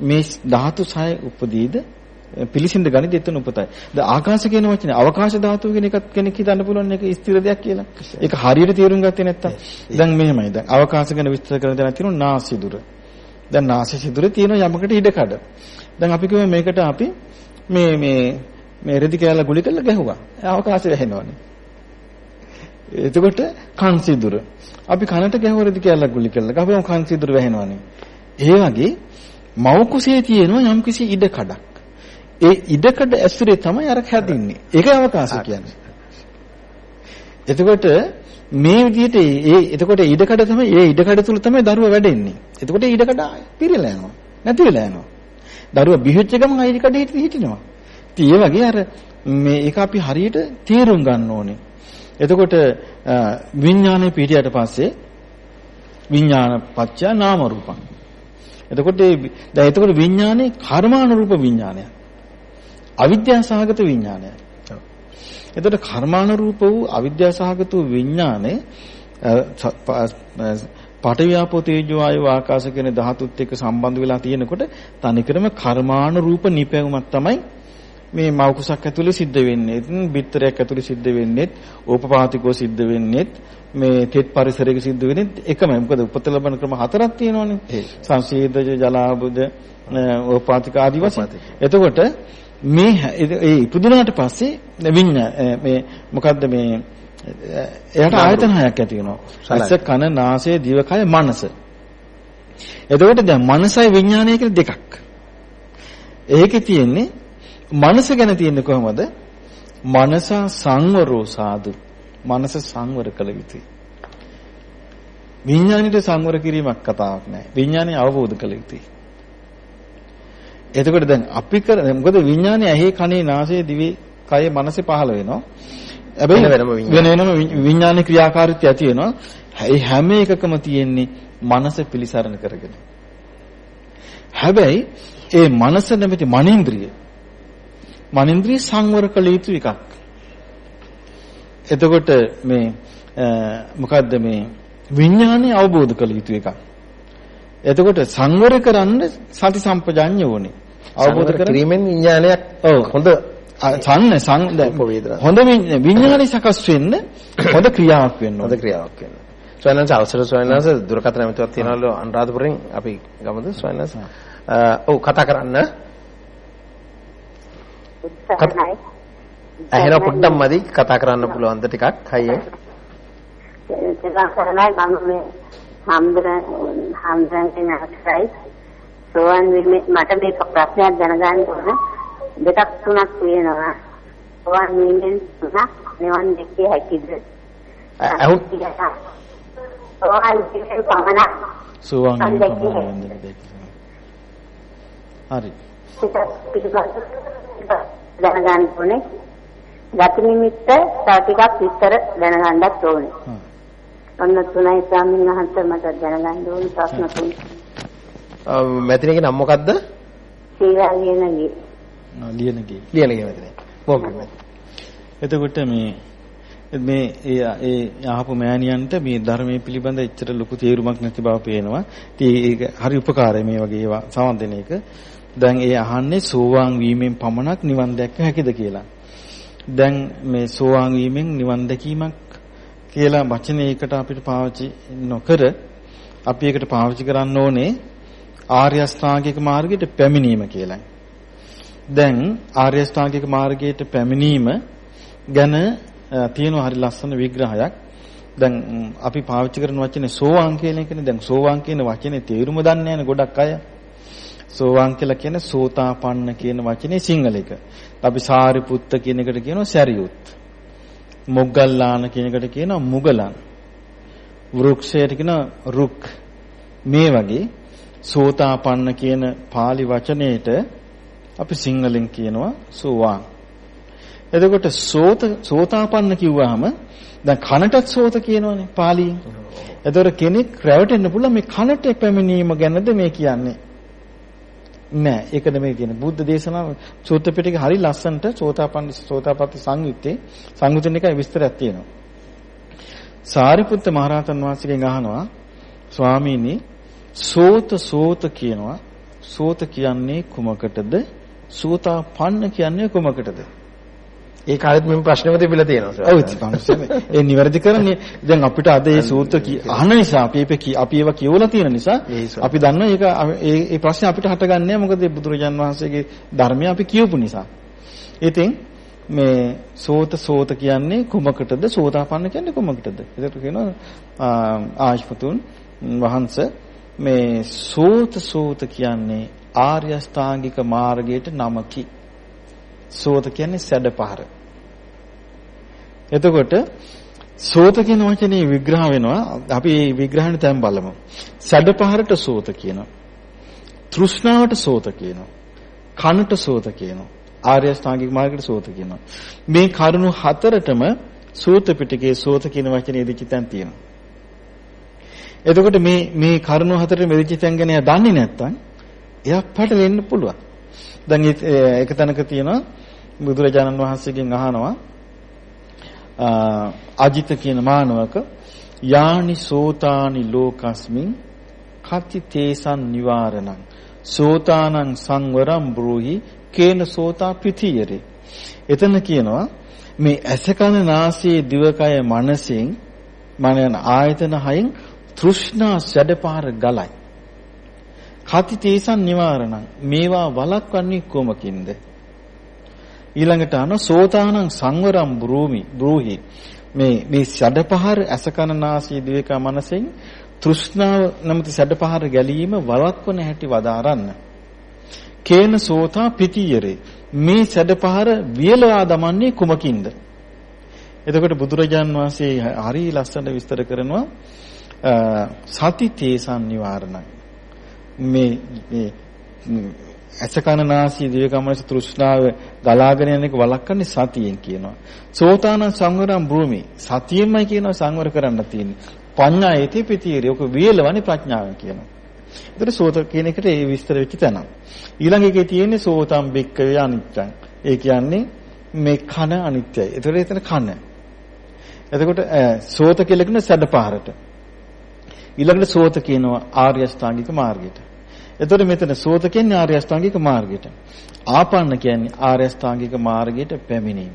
මේ ධාතු 6 උපදීද පිළිසින්ද ගණිත එතන උපතයි. දැන් ආකාශ කියන වචනේ අවකාශ ධාතුව කියන එකත් කෙනෙක් හිතන්න පුළුවන් එක ස්ථිර දෙයක් කියලා. ඒක හරියට තේරුම් ගත්තේ නැත්තම්. දැන් මෙහෙමයි. දැන් අවකාශ ගැන විස්තර කරන දැන තියෙනවා නාසිදුර. දැන් නාසිදුරේ තියෙන යමකට ඉඩකඩ. දැන් අපි කියමු මේකට අපි මේ මේ මේ රෙදි කෑල්ල ගුලි කරලා ගැහුවා. අවකාශය වැහෙනවනේ. එතකොට කන් සිදුර. අපි කනට ගැහුව රෙදි කෑල්ල ගුලි කරලා ගහපුවම කන් සිදුර වැහෙනවනේ. ඒ වගේ මව් කුසේ තියෙනවා යම්කිසි ඉඩකඩක්. ඒ ඉඩකඩ ඇසුරේ තමයි අර හැදින්නේ. ඒක අවකාශය කියන්නේ. එතකොට මේ විදිහට ඒ එතකොට ඉඩකඩ තමයි ඒ ඉඩකඩ තුල තමයි දරුවා වැඩෙන්නේ. එතකොට ඉඩකඩ පිරෙලා යනවා. නැති වෙලා යනවා. දරුවා බිහිවෙච්ච ගමන් අයිඩි කඩේ හිටිනවා. ඉතින් ඒ වගේ අර මේ ඒක අපි හරියට තේරුම් ගන්න ඕනේ. එතකොට විඥානයේ පිටියට පස්සේ විඥාන පත්‍ය නාම රූපං. එතකොට දැන් එතකොට විඥානේ කර්මානුරූප විඥානයක්. අවිද්‍යාසහගත විඥානයක්. එතකොට කර්මානුරූප වූ අවිද්‍යාසහගත වූ විඥානේ පඨවියාපෝ තේජෝ ආයෝ ආකාශ කියන ධාතුත් එක්ක සම්බන්ධ වෙලා තියෙනකොට තනිකරම කර්මානුරූප නිපැවුමක් තමයි මේ මව කුසක් ඇතුලේ සිද්ධ වෙන්නේ. බිත්තරයක් ඇතුලේ සිද්ධ වෙන්නේ, ඕපපාතිකෝ සිද්ධ වෙන්නේ, මේ තෙත් පරිසරයක සිද්ධ වෙන්නේ එකමයි. මොකද උපත ලබන ක්‍රම හතරක් තියෙනවානේ. සංසීදජ, ජලාබුද, ඕපාතික ආදි වශයෙන්. එතකොට මේ ඒ ඉපදුනාට පස්සේ විඤ්ඤා මේ මොකද්ද මේ එයාට ආයතන හයක් ඇති වෙනවා. ඇස කන නාසය දිවකය මනස. එතකොට දැන් මනසයි විඥානය කියලා දෙකක්. ඒකේ තියෙන්නේ මනස ගැන තියෙන්නේ කොහොමද? මනස සංවරෝ සාදු. මනස සංවර කළ යුතුයි. විඥානිට සංවර කිරීමක් කතාවක් නැහැ. විඥානය අවබෝධ කළ යුතුයි. එතකොට දැන් අපි කර මොකද විඥානය ඇහි කනේ නාසයේ දිවේ කයේ මනසේ පහළ වෙනවා. හැබැයි වෙන වෙනම විඥාන ක්‍රියාකාරීත්වය ඇති වෙනවා. ඒ හැම එකකම තියෙන්නේ මනස පිලිසරණ කරගෙන. හැබැයි ඒ මනස නැමැති මනේන්ද්‍රිය මනේන්ද්‍රිය සංවර කළ යුතු එකක්. එතකොට මේ මොකද්ද මේ විඥානය අවබෝධ කළ යුතු එකක්. එතකොට සංවර කරන්න සති සම්පජාඤ්ඤ ඕනේ. අවබෝධ කිරීමෙන් විඥානයක් හොඳ සන්න සං හොඳ විඥානي සකස් වෙන්න හොඳ ක්‍රියාවක් වෙන්න හොඳ ක්‍රියාවක් වෙන්න. ස්වයන්ස අවසර ස්වයන්ස දුරකථන ඇමතුමක් තියනවලු අනුරාධපුරෙන් අපි ගමද ස්වයන්ස ඔව් කතා කරන්න. ඇහෙන පොඩ්ඩක් මදි. කතා කරන්න පුළුවන්ද ටිකක්? හයියෙන්. කතා කරන්නයි මම මේ හම්බර හම්බරන්ගෙන් අහසයි සෝවන් මට මේ ප්‍රශ්නයක් දැනගන්න ඕන දෙකක් තුනක් තියෙනවා. සෝවන් වීමෙන් තුනක් නිවන් දැකිය හැකිද? සෝවන් වීමෙන් පමණක් සෝවන් වීමෙන් හරි. දැනගන්න ඕනේ. ගති නිමිත්ත තව ටිකක් විස්තර දැනගන්නත් ඕනේ. ඔන්න තුනයි ස්වාමීන් වහන්සේ මට දැනගන්න ඕනේ ප්‍රශ්න තුන. මැතිණියගේ නම මොකද්ද? සීලා ලියනගේ. ලියනගේ. ලියනගේ මැතිණිය. මොකක්ද? එතකොට මේ මේ ඒ ඒ ආහපු මෑණියන්ට මේ ධර්මයේ පිළිබඳ එච්චර ලොකු තේරුමක් නැති බව පේනවා. ඉතින් ඒක හරි උපකාරයි මේ වගේ ඒවා සමන් දෙන එක. දැන් ඒ අහන්නේ සෝවාන් වීමෙන් පමණක් නිවන් දැක්ක හැකිද කියලා. දැන් මේ සෝවාන් වීමෙන් නිවන් දැකීමක් කියලා වචනයකට අපිට පාවිච්චි නොකර අපි ඒකට පාවිච්චි කරන්න ඕනේ ආර්ය අෂ්ටාංගික මාර්ගයට පැමිණීම කියලා. දැන් ආර්ය අෂ්ටාංගික මාර්ගයට පැමිණීම ගැන තියෙන හරි ලස්සන විග්‍රහයක්. දැන් අපි පාවිච්චි කරන වචනේ සෝවාන් කියන එකනේ. දැන් සෝවාන් කියන වචනේ තේරුම දන්නේ නැහැ ගොඩක් අය. සෝවාන් කියලා කියන්නේ සෝතාපන්න කියන වචනේ සිංහල එක. අපි සාරිපුත්ත කියන එකට කියනවා සැරියුත්. මොග්ගල්ලාන කියන එකට කියනවා මුගලන්. වෘක්ෂයට කියනවා රුක්. මේ වගේ සෝතාපන්න කියන pāli වචනේට අපි සිංහලෙන් කියනවා සෝවාන්. එතකොට සෝත සෝතාපන්න කිව්වහම දැන් කනටත් සෝත කියනවනේ පාලියෙන්. එතකොට කෙනෙක් රැවටෙන්න පුළුවන් මේ කනට පැමිණීම ගැනද මේ කියන්නේ. නෑ ඒක නෙමෙයි කියන්නේ. බුද්ධ දේශනාව සූත්‍ර පිටකේ හරි ලස්සනට සෝතාපන්න සෝතාපට්ටි සංයුත්තේ සංයුතෙන් එකයි විස්තරයක් තියෙනවා. සාරිපුත්ත මහරහතන් වහන්සේගෙන් අහනවා ස්වාමීනි සෝත සෝත කියනවා සෝත කියන්නේ කුමකටද සෝතාපන්න කියන්නේ කුමකටද ඒ කාලෙත් මෙම ප්‍රශ්නෙම තිබිලා තියෙනවා. ඔව් ඉතින් ඒ නිවැරදි කරන්නේ දැන් අපිට අද මේ සූත්‍ර අහන නිසා අපි අපි ඒවා කියවලා තියෙන නිසා අපි දන්නවා ඒක ඒ ප්‍රශ්නේ අපිට හටගන්නේ මොකද බුදුරජාන් වහන්සේගේ ධර්මය අපි කියවපු නිසා. ඉතින් මේ සෝත සෝත කියන්නේ කුමකටද සෝතාපන්න කියන්නේ කුමකටද? ඒකට කියනවා ආශ්පතුන් වහන්සේ මේ සෝත සෝත කියන්නේ ආර්ය අෂ්ටාංගික මාර්ගයට නමකි. සෝත කියන්නේ සැඩපහර. එතකොට සෝත කියන වචනේ විග්‍රහ වෙනවා. අපි මේ විග්‍රහණ තැන් බලමු. සැඩපහරට සෝත කියනවා. තෘෂ්ණාවට සෝත කියනවා. කනට සෝත කියනවා. ආර්ය ශ්‍රාංගික මාර්ගයට සෝත කියනවා. මේ කරුණු හතරටම සූත්‍ර පිටකයේ සෝත කියන වචනේ ඉදිච්ච තැන් තියෙනවා. එතකොට මේ මේ කරුණු හතරේ මෙදිච්ච තැන් ගැන දන්නේ නැත්නම් එයා පැටලෙන්න පුළුවන්. දැන් ඒක තැනක තියෙනවා බුදුරජාණන් වහන්සේගෙන් අහනවා අජිත කියන මානවක යානි සෝතානි ලෝකස්මින් කති තේසන් නිවාරණං. සෝතානං සංවරම් බ්‍රෝහි කේන සෝතා පිතියරේ එතන කියනවා මේ ඇස කන නාසය දිවකය මනසෙන් මන යන ආයතන හයෙන් තෘෂ්ණා සැඩපාර ගලයි. කති තේසන් නිවාරණං. මේවා වළක්වන්නේ කොමකින්ද? ඊළඟට අන සෝතානං සංවරම් බ්‍රූමි බ්‍රූහි. මේ මේ සැඩපහර අසකනාසී දිවේක මනසෙන් තෘෂ්ණාව නැමැති සැඩපහර ගැලීම වළක්වන හැටි වදාරන්න. කේන සෝතා පිටියරේ මේ සැඩපහර වියලවා දමන්නේ කුමකින්ද? එතකොට බුදුරජාන් වහන්සේ හරි ලස්සනට විස්තර කරනවා සති තේසන් නිවාරණ මේ මේ ඇසකනාසී දිවකමනස තෘෂ්ණාව ගලාගෙන යන එක වළක්වන්නේ සතියෙන් කියනවා. සෝතාන සංවරම් භූමි සතියෙන්මයි කියනවා සංවර කරන්න තියෙන්නේ. පඤ්ඤා ඒති පිටියේ ඔක වියලවන්නේ ප්‍රඥාවෙන් කියනවා. ඒතර සෝත කියන එකට ඒ විස්තර වෙච්ච තැන. ඊළඟ එකේ තියෙන්නේ සෝතම් බික්කවේ අනිත්‍යං. ඒ කියන්නේ මේ කන අනිත්‍යයි. ඒතර එතන කන. එතකොට සෝත කියලා කියන සැඩපහරට. ඊළඟට සෝත කියනවා ආර්ය අෂ්ටාංගික මාර්ගයට. එතකොට මෙතන සෝත කියන්නේ ආර්ය අෂ්ටාංගික මාර්ගයට. ආපන්න කියන්නේ ආර්ය අෂ්ටාංගික මාර්ගයට පැමිණීම.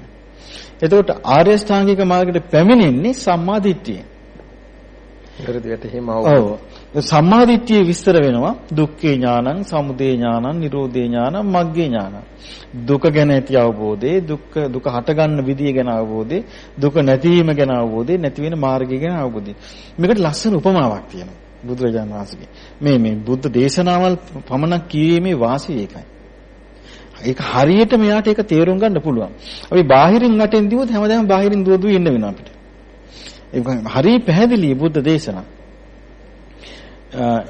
එතකොට ආර්ය අෂ්ටාංගික මාර්ගයට පැමිණෙන්නේ සම්මා දිට්ඨියෙන්. හරිද වැටහිම ඔව්. සම්මා දිට්ඨිය විස්තර වෙනවා දුක්ඛේ ඥානං, සමුදය ඥානං, නිරෝධේ ඥානං, මග්ගේ ඥානං. දුක ගැන ඇති අවබෝධය, දුක්ඛ දුක හටගන්න විදිය ගැන අවබෝධය, දුක නැතිවීම ගැන අවබෝධය, නැති වෙන මාර්ගය ගැන අවබෝධය. මේකට ලස්සන උපමාවක් තියෙනවා. බුදුරජාණන් වහන්සේගේ. මේ මේ බුද්ධ දේශනාවල් පමණක් කියීමේ වාසිය ඒකයි. ඒක හරියට මෙයාට ඒක තේරුම් ගන්න පුළුවන්. අපි බාහිරින් වටෙන් දිවුවොත් හැමදාම බාහිරින් දුව දුව ඉන්න වෙනවා අපිට. ඒක හරිය පැහැදිලි බුද්ධ දේශනා.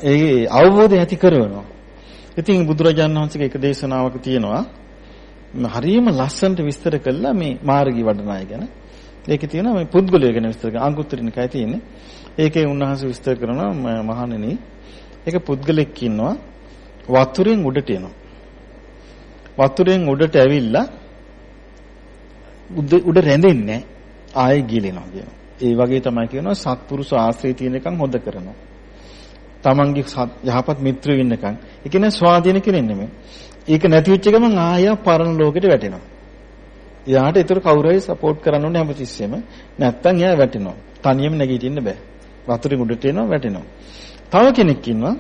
ඒ අවබෝධය ඇති කරනවා. ඉතින් බුදුරජාණන් වහන්සේගේ එක දේශනාවක තියෙනවා හරියම ලස්සනට විස්තර කළා මේ මාර්ගී වඩන අය ගැන. ඒකේ තියෙනවා මේ පුද්ගලය ගැන විස්තර කරන අංගුත්තරිනිකයි තියෙන්නේ. ඒකේ උන්වහන්සේ විස්තර කරනවා මහණෙනි ඒක පුද්ගලෙක් ඉන්නවා වතුරෙන් උඩට එනවා. වතුරෙන් උඩට ඇවිල්ලා උඩ රැඳෙන්නේ ආයෙ ගිලිනවා කියනවා. ඒ වගේ තමයි කියනවා සත්පුරුෂ ආශ්‍රය තියෙන එකන් හොද කරනවා. තමන්ගේ යහපත් මිත්‍රයෝ ඉන්නකන්. ඒ කියන්නේ ස්වාධීන කෙනෙක් නෙමෙයි. ඒක නැති වෙච්ච ගමන් ආය පරණ ලෝකෙට වැටෙනවා. එයාට ඒතර කවුරු හරි සපෝට් කරන්න ඕනේ හැමතිස්සෙම. නැත්තම් එයා වැටෙනවා. තනියම නැගිටින්න බෑ. වතුරෙන් උඩට එනවා වැටෙනවා. තව කෙනෙක් ඉන්නවා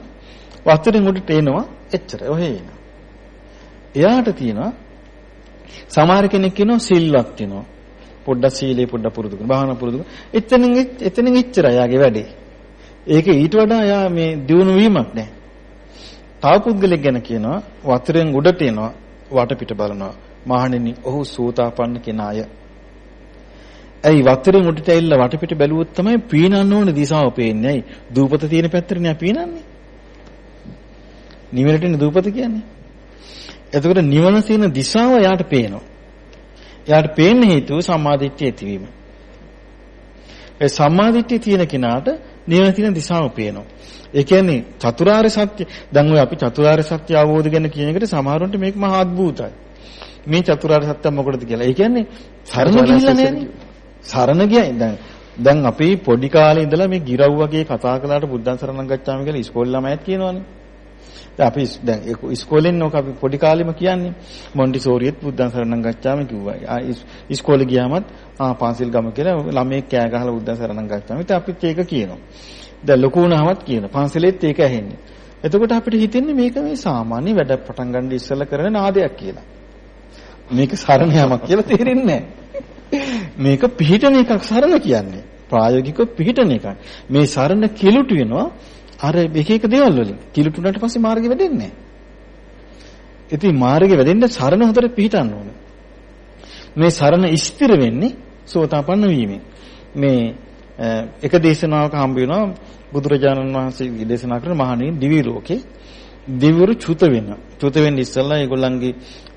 වතුරෙන් උඩට එනවා එච්චර ඔහේ එනවා. එයාට තියෙනවා සමහර කෙනෙක් ඉන්නවා සිල්වත් වෙනවා. පොඩ්ඩක් සීලේ පොඩ්ඩක් පුරුදු කරන භාවනා පුරුදු කරන. එතනින් එතනින් එච්චරයි යාගේ වැඩේ. ඒක ඊට වඩා යා මේ දියුණු වීමක් නැහැ. තව පුද්ගලෙක් ගැන කියනවා වතුරෙන් උඩට එනවා වටපිට බලනවා. මහණෙනි ඔහු සෝතාපන්න කෙනාය. ඇයි වතුරෙන් උඩට ඇවිල්ලා වටපිට බැලුවොත් තමයි පීනන්න ඕන දිශාව පේන්නේ. ඇයි? දූපත තියෙන පැත්තටනේ පීනන්නේ. නිවනට දූපත කියන්නේ. එතකොට නිවන තියෙන දිශාව එයාට පේනවා. එයාට පේන්න හේතුව සම්මාදිට්ඨිය ඇතිවීම. ඒ සම්මාදිට්ඨිය තියෙන කෙනාට නිවන තියෙන දිශාව පේනවා. ඒ කියන්නේ චතුරාර්ය සත්‍ය දැන් ඔය අපි චතුරාර්ය සත්‍ය අවබෝධ කරගෙන කියන එකට සමහරවිට මේක මහා අద్భుතයි. මේ චතුරාර්ය සත්‍ය මොකටද කියලා. ඒ කියන්නේ සරණ ගිහිල්ලා නෑනේ. සරණ ගියයි දැන් දැන් අපි පොඩි කාලේ ඉඳලා මේ ගිරව් වගේ කතා කළාට බුද්ධං සරණං ගච්ඡාම කියලා ඉස්කෝලේ ළමයිත් කියනවනේ. දැන් අපි දැන් ඉස්කෝලෙන් නෝක අපි පොඩි කාලෙම කියන්නේ මොන්ටිසෝරියෙත් බුද්ධං සරණං ගච්ඡාම කිව්වා. ඉස්කෝලේ ගියාමත් ආ පාසල් ගම කියලා ළමයෙක් කෑ ගහලා බුද්ධං සරණං ගච්ඡාම. ඉතින් අපිත් ඒක කියනවා. දැන් ලොකු වුණාමත් කියන පන්සලෙත් ඒක ඇහෙන්නේ. එතකොට අපිට හිතෙන්නේ මේක මේ සාමාන්‍ය වැඩ පටන් ගන්න ඉස්සෙල්ලා කරන නාදයක් කියලා. මේක සරණ යාමක් කියලා තේරෙන්නේ මේක පිහිටන එකක් සරණ කියන්නේ. ප්‍රායෝගිකව පිහිටන එකක්. මේ සරණ කිලුට වෙනවා අර එක එක දේවල් වලින්. කිලුටුනට පස්සේ මාර්ගෙ වැඩෙන්නේ නැහැ. ඉතින් මාර්ගෙ වැඩෙන්න සරණ හතර පිහිටන්න ඕනේ. මේ සරණ ස්ථිර වෙන්නේ සෝතාපන්න වීමෙන්. මේ එක දේශනාවක හම්බ වෙනවා බුදුරජාණන් වහන්සේ දේශනා කරන මහණෙනි දිවි ලෝකේ දිවුරු චුත වෙනවා. චුත වෙන්න ඉස්සෙල්ලා ඒගොල්ලන්ගේ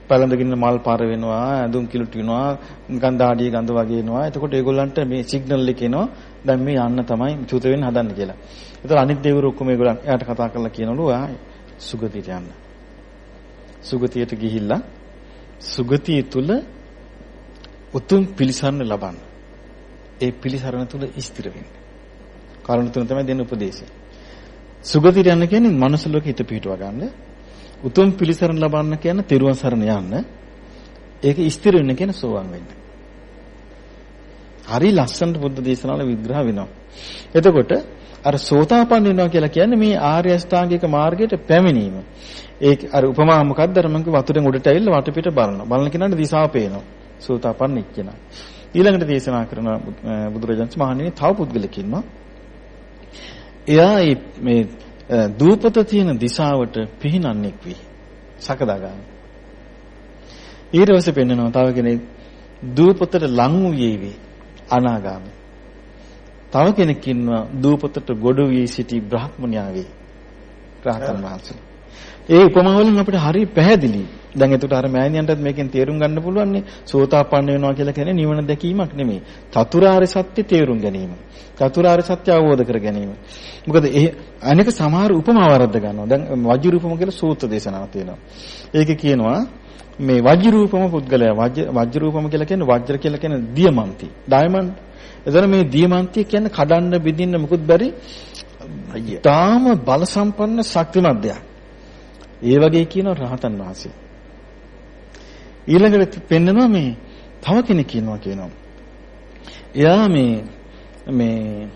පළඳගෙන මල් පාර වෙනවා, ඇඳුම් කිලුට වෙනවා, ගඳ ආඩිය ගඳ වගේ එනවා. එතකොට ඒගොල්ලන්ට මේ සිග්නල් එක එනවා. දැන් මේ යන්න තමයි චුත වෙන්න හදන්න කියලා. ඒතර අනිත් දෙවිවරු ඔක්කොම ඒගොල්ලන් එයාට කතා කරලා කියනවලු ආ සුගතියට යන්න. සුගතියට ගිහිල්ලා සුගතිය තුල උතුම් පිළිසරණ ලබන්න. ඒ පිළිසරණ තුල ස්ථිර වෙන්න. කාරණා තුන තමයි දෙන්න උපදේශය. සුගතියට යන්න කියන්නේ මනුස්ස ලෝකෙ හිත පිහිටුවා ගන්න. උතුම් පිළිසරණ ලබන්න කියන්නේ තෙරුවන් සරණ යන්න. ඒක ස්ථිර වෙන්න කියන්නේ සෝවාන් වෙන්න. හරි ලස්සනට බුද්ධ දේශනාවල විග්‍රහ වෙනවා. එතකොට අර සෝතාපන්න වෙනවා කියලා කියන්නේ මේ ආර්ය අෂ්ටාංගික මාර්ගයට පැමිණීම. ඒක අර උපමා මොකක්ද අර මම වතුරෙන් උඩට ඇවිල්ලා වටපිට බලනවා. බලන කෙනාට දිශාව පේනවා. සෝතාපන්න එක්කෙනා. ඊළඟට දේශනා කරන බුදුරජාණන් මහණෙනි තව පුද්ගලෙක් ඉන්නවා. එයා මේ දූපත තියෙන දිශාවට පිහිනන්නෙක් වී සකදාගාමී. ඊට පස්සේ පෙන්නනවා තව කෙනෙක් දූපතට ලං වූයේ වේ අනාගාමී. තව කෙනෙක් ඉන්නවා දූපතට ගොඩ වී සිටි බ්‍රහ්මණයා වේ. රහතන් වහන්සේ. ඒ උපමාවලින් අපිට හරි පැහැදිලි. දැන් එතකොට අර මෑණියන්ටත් මේකෙන් තේරුම් ගන්න පුළුවන් නේ සෝතාපන්න වෙනවා කියලා කියන්නේ නිවන දැකීමක් නෙමෙයි. චතුරාර්ය සත්‍ය තේරුම් ගැනීම. චතුරාර්ය සත්‍ය අවබෝධ කර ගැනීම. මොකද ඒ අනෙක සමහර උපමා වරද්ද ගන්නවා. දැන් වජ්‍රූපම කියලා සූත්‍ර දේශනාවක් තියෙනවා. ඒකේ කියනවා මේ වජ්‍රූපම පුද්ගලයා වජ්‍රූපම කියලා කියන්නේ වජ්‍ර කියලා කියන්නේ දියමන්ති. ඩයමන්ඩ්. එතන මේ දියමන්තිය කියන්නේ කඩන්න බෙදින්න මුකුත් බැරි තාම බල සම්පන්න ශක්තිමත් දෙයක්. ඒ වගේ කියන රහතන් වහන්සේ. ඊළඟට පෙන්නනවා මේ තව කෙනෙක් ඉන්නවා කියනවා. එයා මේ මේ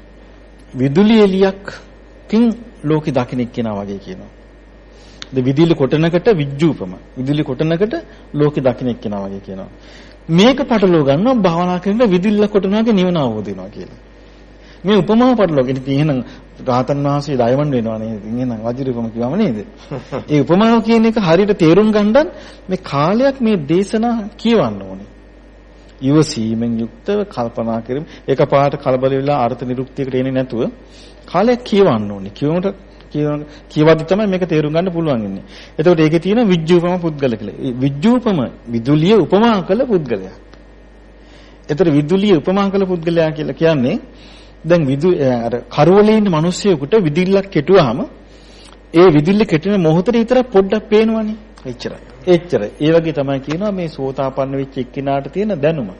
විදුලි එලියක්කින් ලෝකෙ දකින්න කෙනා වගේ කියනවා. ද විදුලි කොටනකට විජ්ජූපම. විදුලි කොටනකට ලෝකෙ දකින්න කෙනා වගේ කියනවා. මේක පටලව ගන්නවා භාවනා කරනකොට විදුල්ල කොටනවාගේ නිවන අවබෝධ වෙනවා කියලා. මේ උපමාව පටලවගෙන ඉතින් එහෙනම් රාතන් වහන්සේ ඩයමන්ඩ් වෙනවා නේද? ඉතින් එහෙනම් වජිරූපම කිව්වම නේද? [laughs] ඒ උපමාව කියන එක හරියට තේරුම් ගන්නත් මේ කාලයක් මේ දේශනා කියවන්න ඕනේ. ඉවසීමෙන් යුක්තව කල්පනා කරමින් එකපාරට කලබල වෙලා අර්ථ නිරුක්තියකට එන්නේ නැතුව කාලයක් කියවන්න ඕනේ. කියවනට කියවන කියවද්දි තමයි මේක තේරුම් ගන්න පුළුවන් ඉන්නේ. එතකොට ඒකේ තියෙන විජ්ජූපම පුද්ගල කියලා. විජ්ජූපම විදුලිය උපමා කළ පුද්ගලයා. එතකොට විදුලිය උපමා කළ පුද්ගලයා කියලා කියන්නේ දැන් විදු අර කරවලේ ඉන්න මිනිස්සෙකුට විදිල්ලක් කෙටුවාම ඒ විදිල්ල කෙටෙන මොහොතේ විතර පොඩ්ඩක් පේනවනේ. එච්චරයි. එච්චරයි. ඒ වගේ තමයි කියනවා මේ සෝතාපන්න වෙච්ච එක්කිනාට තියෙන දැනුම.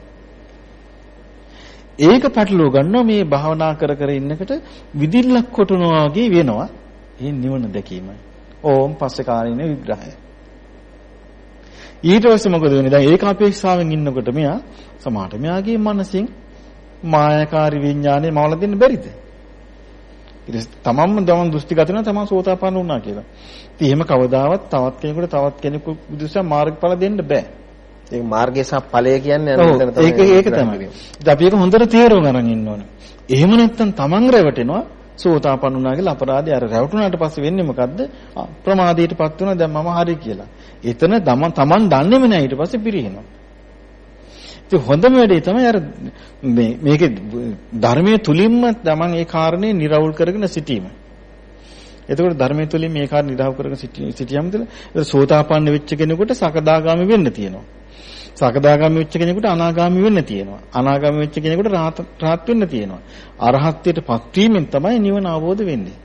ඒක පටලව ගන්නවා මේ භාවනා කර කර ඉන්නකොට විදිල්ලක් කොටනවා වගේ වෙනවා. ඒ නිවන දැකීමයි. ඕම් පස්සේ කාලින විග්‍රහය. ඊට පස්සේ මොකද වෙන්නේ? දැන් ඒක අපේක්ෂාවෙන් ඉන්නකොට මෙයා සමහරට මෙයාගේ මනසින් මායාකාරී විඥානේ මවල දෙන්න බැරිද? තමන්ම දමන් දෘෂ්ටිගත වෙනවා තමන් සෝතාපන්න වුණා කියලා. ඉතින් එහෙම කවදාවත් තවත් කෙනෙකුට තවත් කෙනෙකු විදිහට මාර්ගඵල දෙන්න බෑ. ඒක මාර්ගය සහ ඵලය කියන්නේ ඒක ඒක තමයි. ඉතින් අපි ඒක හොඳට තේරුම් ගන්න ඉන්න ඕනේ. එහෙම නැත්නම් තමන් රැවටෙනවා සෝතාපන්න වුණා කියලා අපරාධය අර රැවටුණාට පස්සේ වෙන්නේ මොකද්ද? ප්‍රමාදයටපත් වුණා දැන් මම හරි කියලා. එතන තමන් දන්නේම නැහැ ඊට පස්සේ පිරිනනවා. ඉතින් හොඳම වැඩේ තමයි අර මේ මේකේ ධර්මයේ තුලින්ම තමන් ඒ කාරණේ निराවුල් කරගෙන සිටීම. එතකොට ධර්මයේ තුලින් මේ කාර්ය නිරාව කරගෙන සිටියම්ද ඒක සෝතාපන්න වෙච්ච කෙනෙකුට සකදාගාමි වෙන්න තියෙනවා. සකදාගාමි වෙච්ච කෙනෙකුට අනාගාමි වෙන්න තියෙනවා. අනාගාමි වෙච්ච කෙනෙකුට රහත් රහත් වෙන්න තියෙනවා. අරහත්ත්වයට පත්වීමෙන් තමයි නිවන අවබෝධ වෙන්නේ.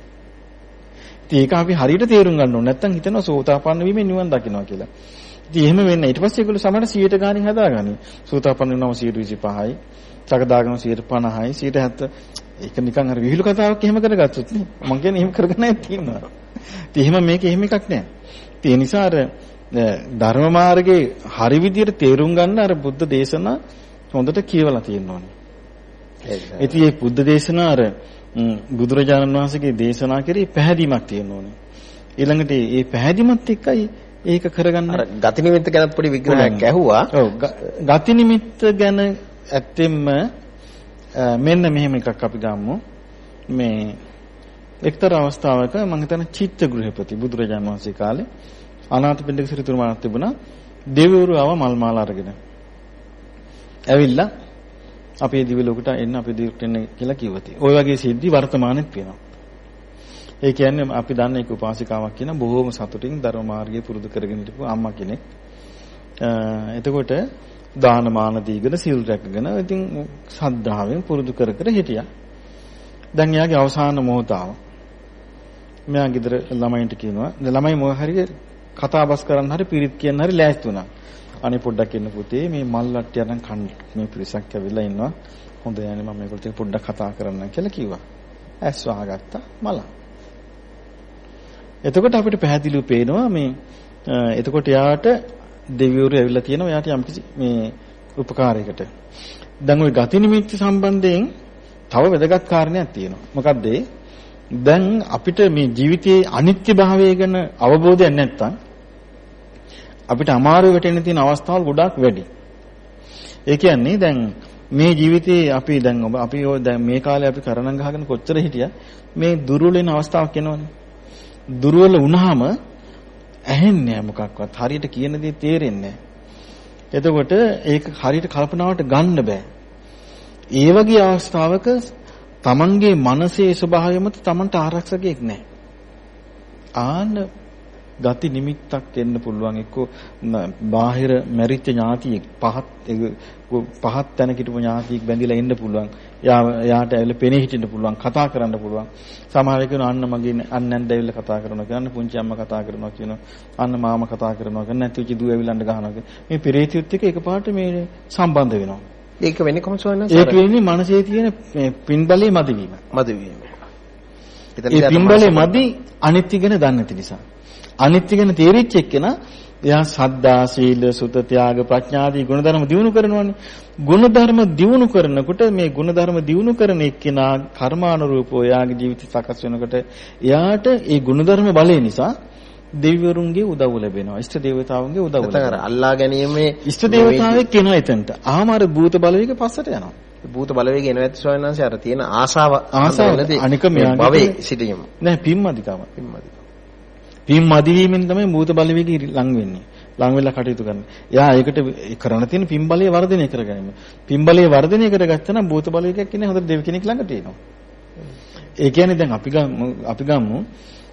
ඉතින් ඒක අපි හරියට තේරුම් ගන්න ඕනේ. නැත්තම් හිතනවා සෝතාපන්න වීමෙන් නිවන් දකින්නවා කියලා. ඉතින් එහෙම වෙන්නේ. ඊට පස්සේ ඒගොල්ලෝ සමහර 100ට ගානින් හදාගනි. සෝතාපන්න වෙනවම 125යි. සකදාගම 150යි 170 ඒක නිකන් අර විහිළු කතාවක් එහෙම කරගත්තොත් නේ මම කියන්නේ එහෙම කරගෙන නැහැ තියෙනවා ඉතින් එහෙම මේක එහෙම එකක් නෑ ඉතින් ඒ නිසා අර ධර්ම මාර්ගයේ හරි විදියට තේරුම් ගන්න අර බුද්ධ දේශනා හොඳට කියවලා තියෙන්න ඕනේ ඉතින් මේ බුද්ධ දේශනා අර බුදුරජාණන් වහන්සේගේ දේශනා කරේ පැහැදීමක් තියෙන්න ඕනේ ඊළඟට මේ පැහැදීමත් එක්කයි ඒක කරගන්න අර ගති නිමිත්ත ගැන පොඩි විග්‍රහයක් ඇහුවා ඔව් ගති නිමිත්ත ගැන ඇත්තෙන්ම මෙන්න මෙහෙම එකක් අපි ගමු. මේ එක්තරා අවස්ථාවක මම හිතන චිත්ත ගෘහපති බුදුරජාණන් වහන්සේ කාලේ අනාථපිණ්ඩික සිරිතුමාණන් තිබුණා දෙවිවරු ආව මල් මාල අරගෙන. ඇවිල්ලා අපේ දිව්‍ය ලෝකයට එන්න අපේ දිවට එන්න කියලා කිව්වති. ওই වගේ සිද්ධි වර්තමානෙත් වෙනවා. ඒ කියන්නේ අපි දන්න එක උපාසිකාවක් කියන බොහෝම සතුටින් ධර්ම මාර්ගය පුරුදු කරගෙන හිටපු අම්මා කෙනෙක්. එතකොට දාන මාන දීගෙන සිල් රැකගෙන ඉතින් සද්ධාවෙන් පුරුදු කර කර හිටියා. දැන් එයාගේ අවසාන මොහොත ආවා. මෙයා ගෙදර ළමයින්ට කියනවා ළමයි මොකක් හරි කතා බස් කරන්න හරි පිරිත් කියන්න හරි ලෑස්ති වුණා. අනේ පොඩ්ඩක් එන්න පුතේ මේ මල් වට්ටිය අරන් කන්න මේ පිරිසක් ඇවිල්ලා ඉන්නවා. හොඳ යන්නේ මම මේකට පොඩ්ඩක් කතා කරන්න කියලා කිව්වා. ඇස් වහගත්තා මල. එතකොට අපිට පැහැදිලිව පේනවා මේ එතකොට යාට දෙවිවරු ඇවිල්ලා තියෙනවා එයාට යම්කිසි මේ උපකාරයකට. දැන් ওই ගති නිමිත්ත සම්බන්ධයෙන් තව වැදගත් කාරණයක් තියෙනවා. මොකද්ද දැන් අපිට මේ ජීවිතයේ අනිත්‍ය භාවය ගැන අවබෝධයක් නැත්තම් අපිට අමාරු වෙටෙන්න තියෙන අවස්ථාවල් ගොඩාක් වැඩි. ඒ කියන්නේ දැන් මේ ජීවිතේ අපි දැන් ඔබ අපි ඔය දැන් මේ කාලේ අපි කරණම් ගහගෙන කොච්චර හිටියා මේ දුර්වල වෙන අවස්ථාවක් එනවනේ. දුර්වල වුණාම ඇහෙන්නේ මොකක්වත්. හරියට කියන දේ තේරෙන්නේ එතකොට ඒක හරියට කල්පනාවට ගන්න බෑ. ඒ වගේ අවස්ථාවක තමන්ගේ මනසේ ස්වභාවය මත තමන්ට ආරක්ෂකයෙක් නැහැ. ආන ගති නිමිත්තක් එන්න පුළුවන් එක්ක බාහිර මැරිච්ච ඥාතියෙක් පහත් පහත් තැනක හිටපු ඥාතියෙක් බැඳිලා එන්න පුළුවන් යාට ඇවිල්ලා පෙනී හිටින්න පුළුවන් කතා කරන්න පුළුවන්. සමහර වෙලාවට කියනවා අන්න මගේ අන්නෙන් දැවිල්ලා කතා කරනවා කියන්න පුංචි අම්මා කතා කරනවා කියනවා අන්න මාමා කතා කරනවා කියන්න නැති උචි දුව ඇවිල්ලා ගහනවා මේ පෙරේතියුත් එක්ක එකපාරට මේ සම්බන්ධ වෙනවා. ඒක වෙන්නේ කොහොමද සෝනස් ඒක වෙන්නේ මනසේ තියෙන පින්බලයේ මදවීම. මදවීම. ඒ පින්බලයේ මදි අනිත්‍ය ගැන දන්නේ නැති නිසා. අනිත්‍ය ගැන තේරිච්ච එක්කෙනා එයා සද්දා සීල සුත ත්‍යාග ප්‍රඥාදී ගුණධර්ම දිනු කරනවානේ. ගුණධර්ම දිනු කරනකොට මේ ගුණධර්ම දිනු කරන එක්කෙනා කර්මානුරූපව එයාගේ ජීවිතය සකස් වෙනකොට එයාට ඒ ගුණධර්ම බලය නිසා දෙවිවරුන්ගේ උදව් ලැබෙනවා. ඉෂ්ට දේවතාවුන්ගේ උදව් ලැබෙනවා. අල්ලා ගැනීමේ ඉෂ්ට දේවතාවෙක් එනවා එතනට. ආම අර භූත බලවේග පස්සට යනවා. භූත බලවේග එනවා ඇත්ත ස්වාමීන් වහන්සේ අර තියෙන ආශාව ආශාව අනික මෙයාගේ භවයේ සිටීම. නෑ පිම්මදිකම. පිම්මදිකම. පින් මදි වීමෙන් තමයි භූත බලවේගය ලං වෙන්නේ. ලං වෙලා කටයුතු කරන්නේ. එයා ඒකට කරණ තියෙන පින් බලය වර්ධනය කරගන්න. පින් බලය වර්ධනය කරගත්තා නම් භූත බලවේගයක් කියන්නේ හොඳ දෙවි කෙනෙක් ළඟට එනවා. ඒ කියන්නේ දැන් අපි ගමු අපි ගමු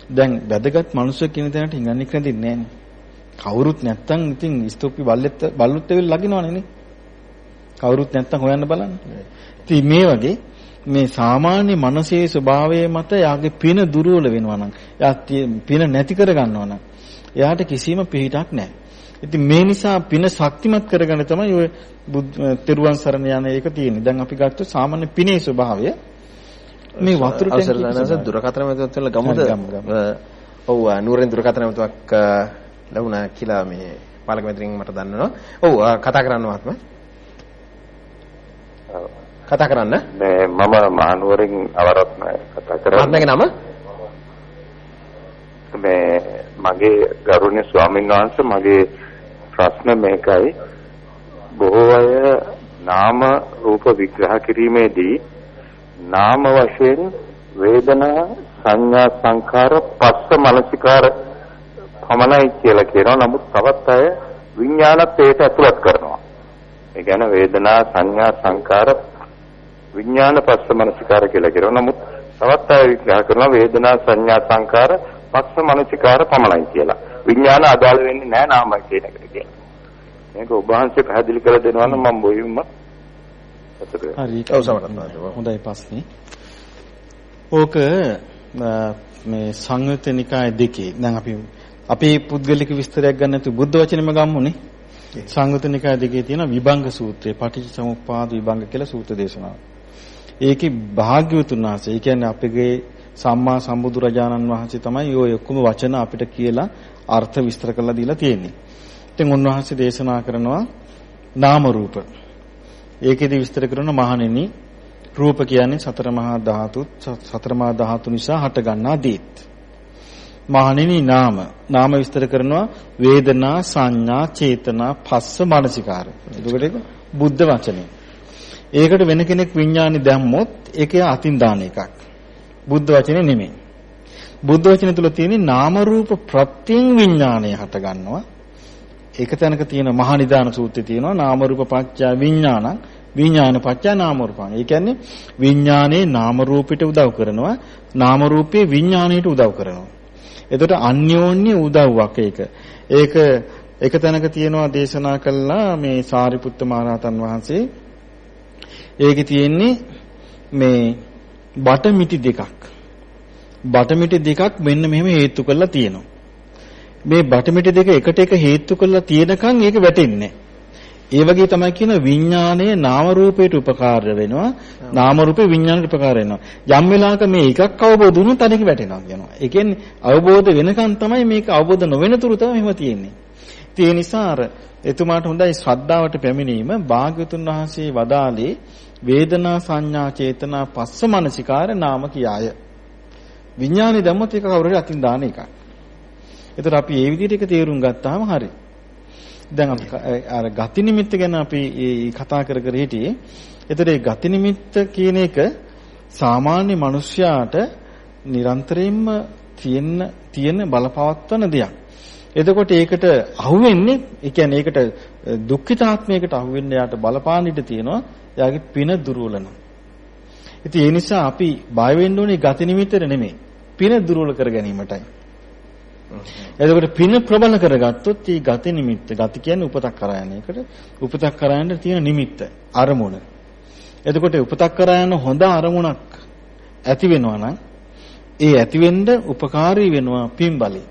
දැන් වැදගත් මිනිස්සු කියන තැනට හිඟන්නේ නැදින්නේ නැහැ. කවුරුත් නැත්තම් ඉතින් ස්තූපි බල්ලෙත් බල්ලුත් වෙලා ලගිනවනේ නේ. කවුරුත් නැත්තම් හොයන්න බලන්න. ඉතින් මේ වගේ මේ සාමාන්‍ය මනසේ ස්වභාවය මත යාගේ පින දුර්වල වෙනවා නම් යා පින නැති කර ගන්නවා නම් එයාට කිසිම පිහිටක් නැහැ. ඉතින් මේ නිසා පින ශක්තිමත් කරගන්න තමයි ඔය තෙරුවන් සරණ යන එක තියෙන්නේ. දැන් අපි ගත්තොත් සාමාන්‍ය පිනේ ස්වභාවය මේ වතුර ටැංකිය දුරකථන මැදුවත් වල ගමුද? ඔව් නූරෙන් දුරකථන මැදුවක් ලැබුණා කියලා මේ පාලක මැදිරින් මට දන්නවා. ඔව් කතා කරන්න මහත්මයා. කතා කරන්න. මේ මම මානුවරින් අවරත්න කතා කරන්නේ. මහත්මයාගේ නම? මේ මගේ ගරුණීය ස්වාමීන් වහන්සේ මගේ ප්‍රශ්න මේකයි. බොහෝ අය නාම රූප විග්‍රහ කිරීමේදී නාම වශයෙන් වේදනා සංඥා සංකාර පස්ස මනසිකාර පමණයි කියලා කියනවා. නමුත් තවත් අය විඥානත් ඒක ඇතුළත් කරනවා. ඒ කියන්නේ වේදනා සංඥා සංකාර විඥාන පස්ස මනසිකාර කියලා කියනවා. නමුත් තවත් අය විග්‍රහ කරනවා වේදනා සංඥා සංකාර පස්ස මනසිකාර පමණයි කියලා. විඥාන අදාළ වෙන්නේ නැහැ නාමයි කියන එකට කියලා. මේක ඔබ වහන්සේ පැහැදිලි කරලා දෙනවා නම් මම බොයිම අතට හරි ඔව් සමහරවිට. හොඳයි ප්‍රශ්නේ. ඕක මේ සංයුත්ත නිකාය දෙකේ දැන් අපි අපේ පුද්ගලික විස්තරයක් ගන්න නැතු බුද්ධ වචනේම ගම්මුනේ. සංයුත්ත නිකාය දෙකේ තියෙන විභංග සූත්‍රය, පටිච්චසමුප්පාද විභංග කියලා සූත්‍ර දේශනාව. ඒකේ භාග්‍යවතුන් වහන්සේ, ඒ කියන්නේ අපගේ සම්මා සම්බුදුරජාණන් වහන්සේ තමයි ওই ඔක්කොම වචන අපිට කියලා අර්ථ විස්තර කරලා දීලා තියෙන්නේ. ඉතින් උන්වහන්සේ දේශනා කරනවා නාම රූප. ඒකෙදි විස්තර කරන මහණෙනි රූප කියන්නේ සතර මහා ධාතුත් සතර මහා ධාතු නිසා හටගන්නා දේත්. මහණෙනි නාම නාම විස්තර කරනවා වේදනා සංඥා චේතනා පස්ස මානසිකාර. එතකොට ඒක බුද්ධ වචනේ. ඒකට වෙන කෙනෙක් විඥානි දැම්මොත් ඒකේ අතින් දාන එකක්. බුද්ධ වචනේ නෙමෙයි. බුද්ධ වචනේ තුල තියෙන නාම රූප ප්‍රත්‍යයෙන් විඥානය හට ගන්නවා. ඒක තැනක තියෙන මහා නිදාන සූත්‍රයේ තියෙනවා නාම රූප පත්‍ය විඥානං විඥාන පත්‍ය නාම රූපං. ඒ කියන්නේ විඥානයේ නාම රූපයට උදව් කරනවා නාම රූපේ විඥාණයට උදව් කරනවා. එතකොට අන්‍යෝන්‍ය උදව්වක් ඒක. ඒක එක තැනක තියෙනවා දේශනා කළා මේ සාරිපුත්ත මහරහතන් වහන්සේ ඒකේ තියෙන්නේ මේ බටමිටි දෙකක්. බටමිටි දෙකක් මෙන්න මෙහෙම හේතු කරලා තියෙනවා. මේ බටමිටි දෙක එකට එක හේතු කරලා තියෙනකන් ඒක වැටෙන්නේ ඒ වගේ තමයි කියන විඥානයේ නාම රූපයට උපකාර වෙනවා. නාම රූපේ විඥානයට උපකාර වෙනවා. යම් වෙලාවක මේ එකක් අවබෝධ වුණොත් අනෙක වැටෙනවා කියනවා. ඒ කියන්නේ අවබෝධ වෙනකන් තමයි මේක අවබෝධ නොවෙන තුරු තමයි මෙහෙම තියෙන්නේ. ඉතින් ඒ නිසා අර එතුමාට හොඳයි ශ්‍රද්ධාවට පැමිණීම. භාග්‍යතුන් වහන්සේ වදාළේ වේදනා සංඥා චේතනා පස්ස මනසිකාර නාම කියාය විඥානේ දැම්මොත් ඒක කවුරු හරි අතින් දාන එකක් ඒතර අපි මේ විදිහට ඒක තේරුම් ගත්තාම හරි. දැන් අපි අර ගති නිමිත්ත ගැන අපි කතා කර කර හිටියේ. ඒතර ඒ ගති නිමිත්ත කියන එක සාමාන්‍ය මිනිස්යාට නිරන්තරයෙන්ම තියෙන තියෙන බලපවත්වන දෙයක්. එතකොට ඒකට අහුවෙන්නේ ඒ කියන්නේ ඒකට දුක්ඛිතාත්මයකට අහුවෙන්න යාට බලපාන ඉඩ තියෙනවා. එයාගේ පින දුර්වලන. ඉතින් ඒ නිසා අපි බය වෙන්න ඕනේ ගති නිමිත්තට නෙමෙයි. පින දුර්වල කර ගැනීමටයි. එතකොට පින ප්‍රබල කරගත්තොත් මේ ගති නිමිත්ත ගති කියන්නේ උපතක් කරා යන එකට උපතක් කරා යන තියෙන නිමිත්ත අරමුණ. එතකොට උපතක් කරා යන හොඳ අරමුණක් ඇති වෙනවා නම් ඒ ඇති වෙන්න උපකාරී වෙනවා පින් බලي.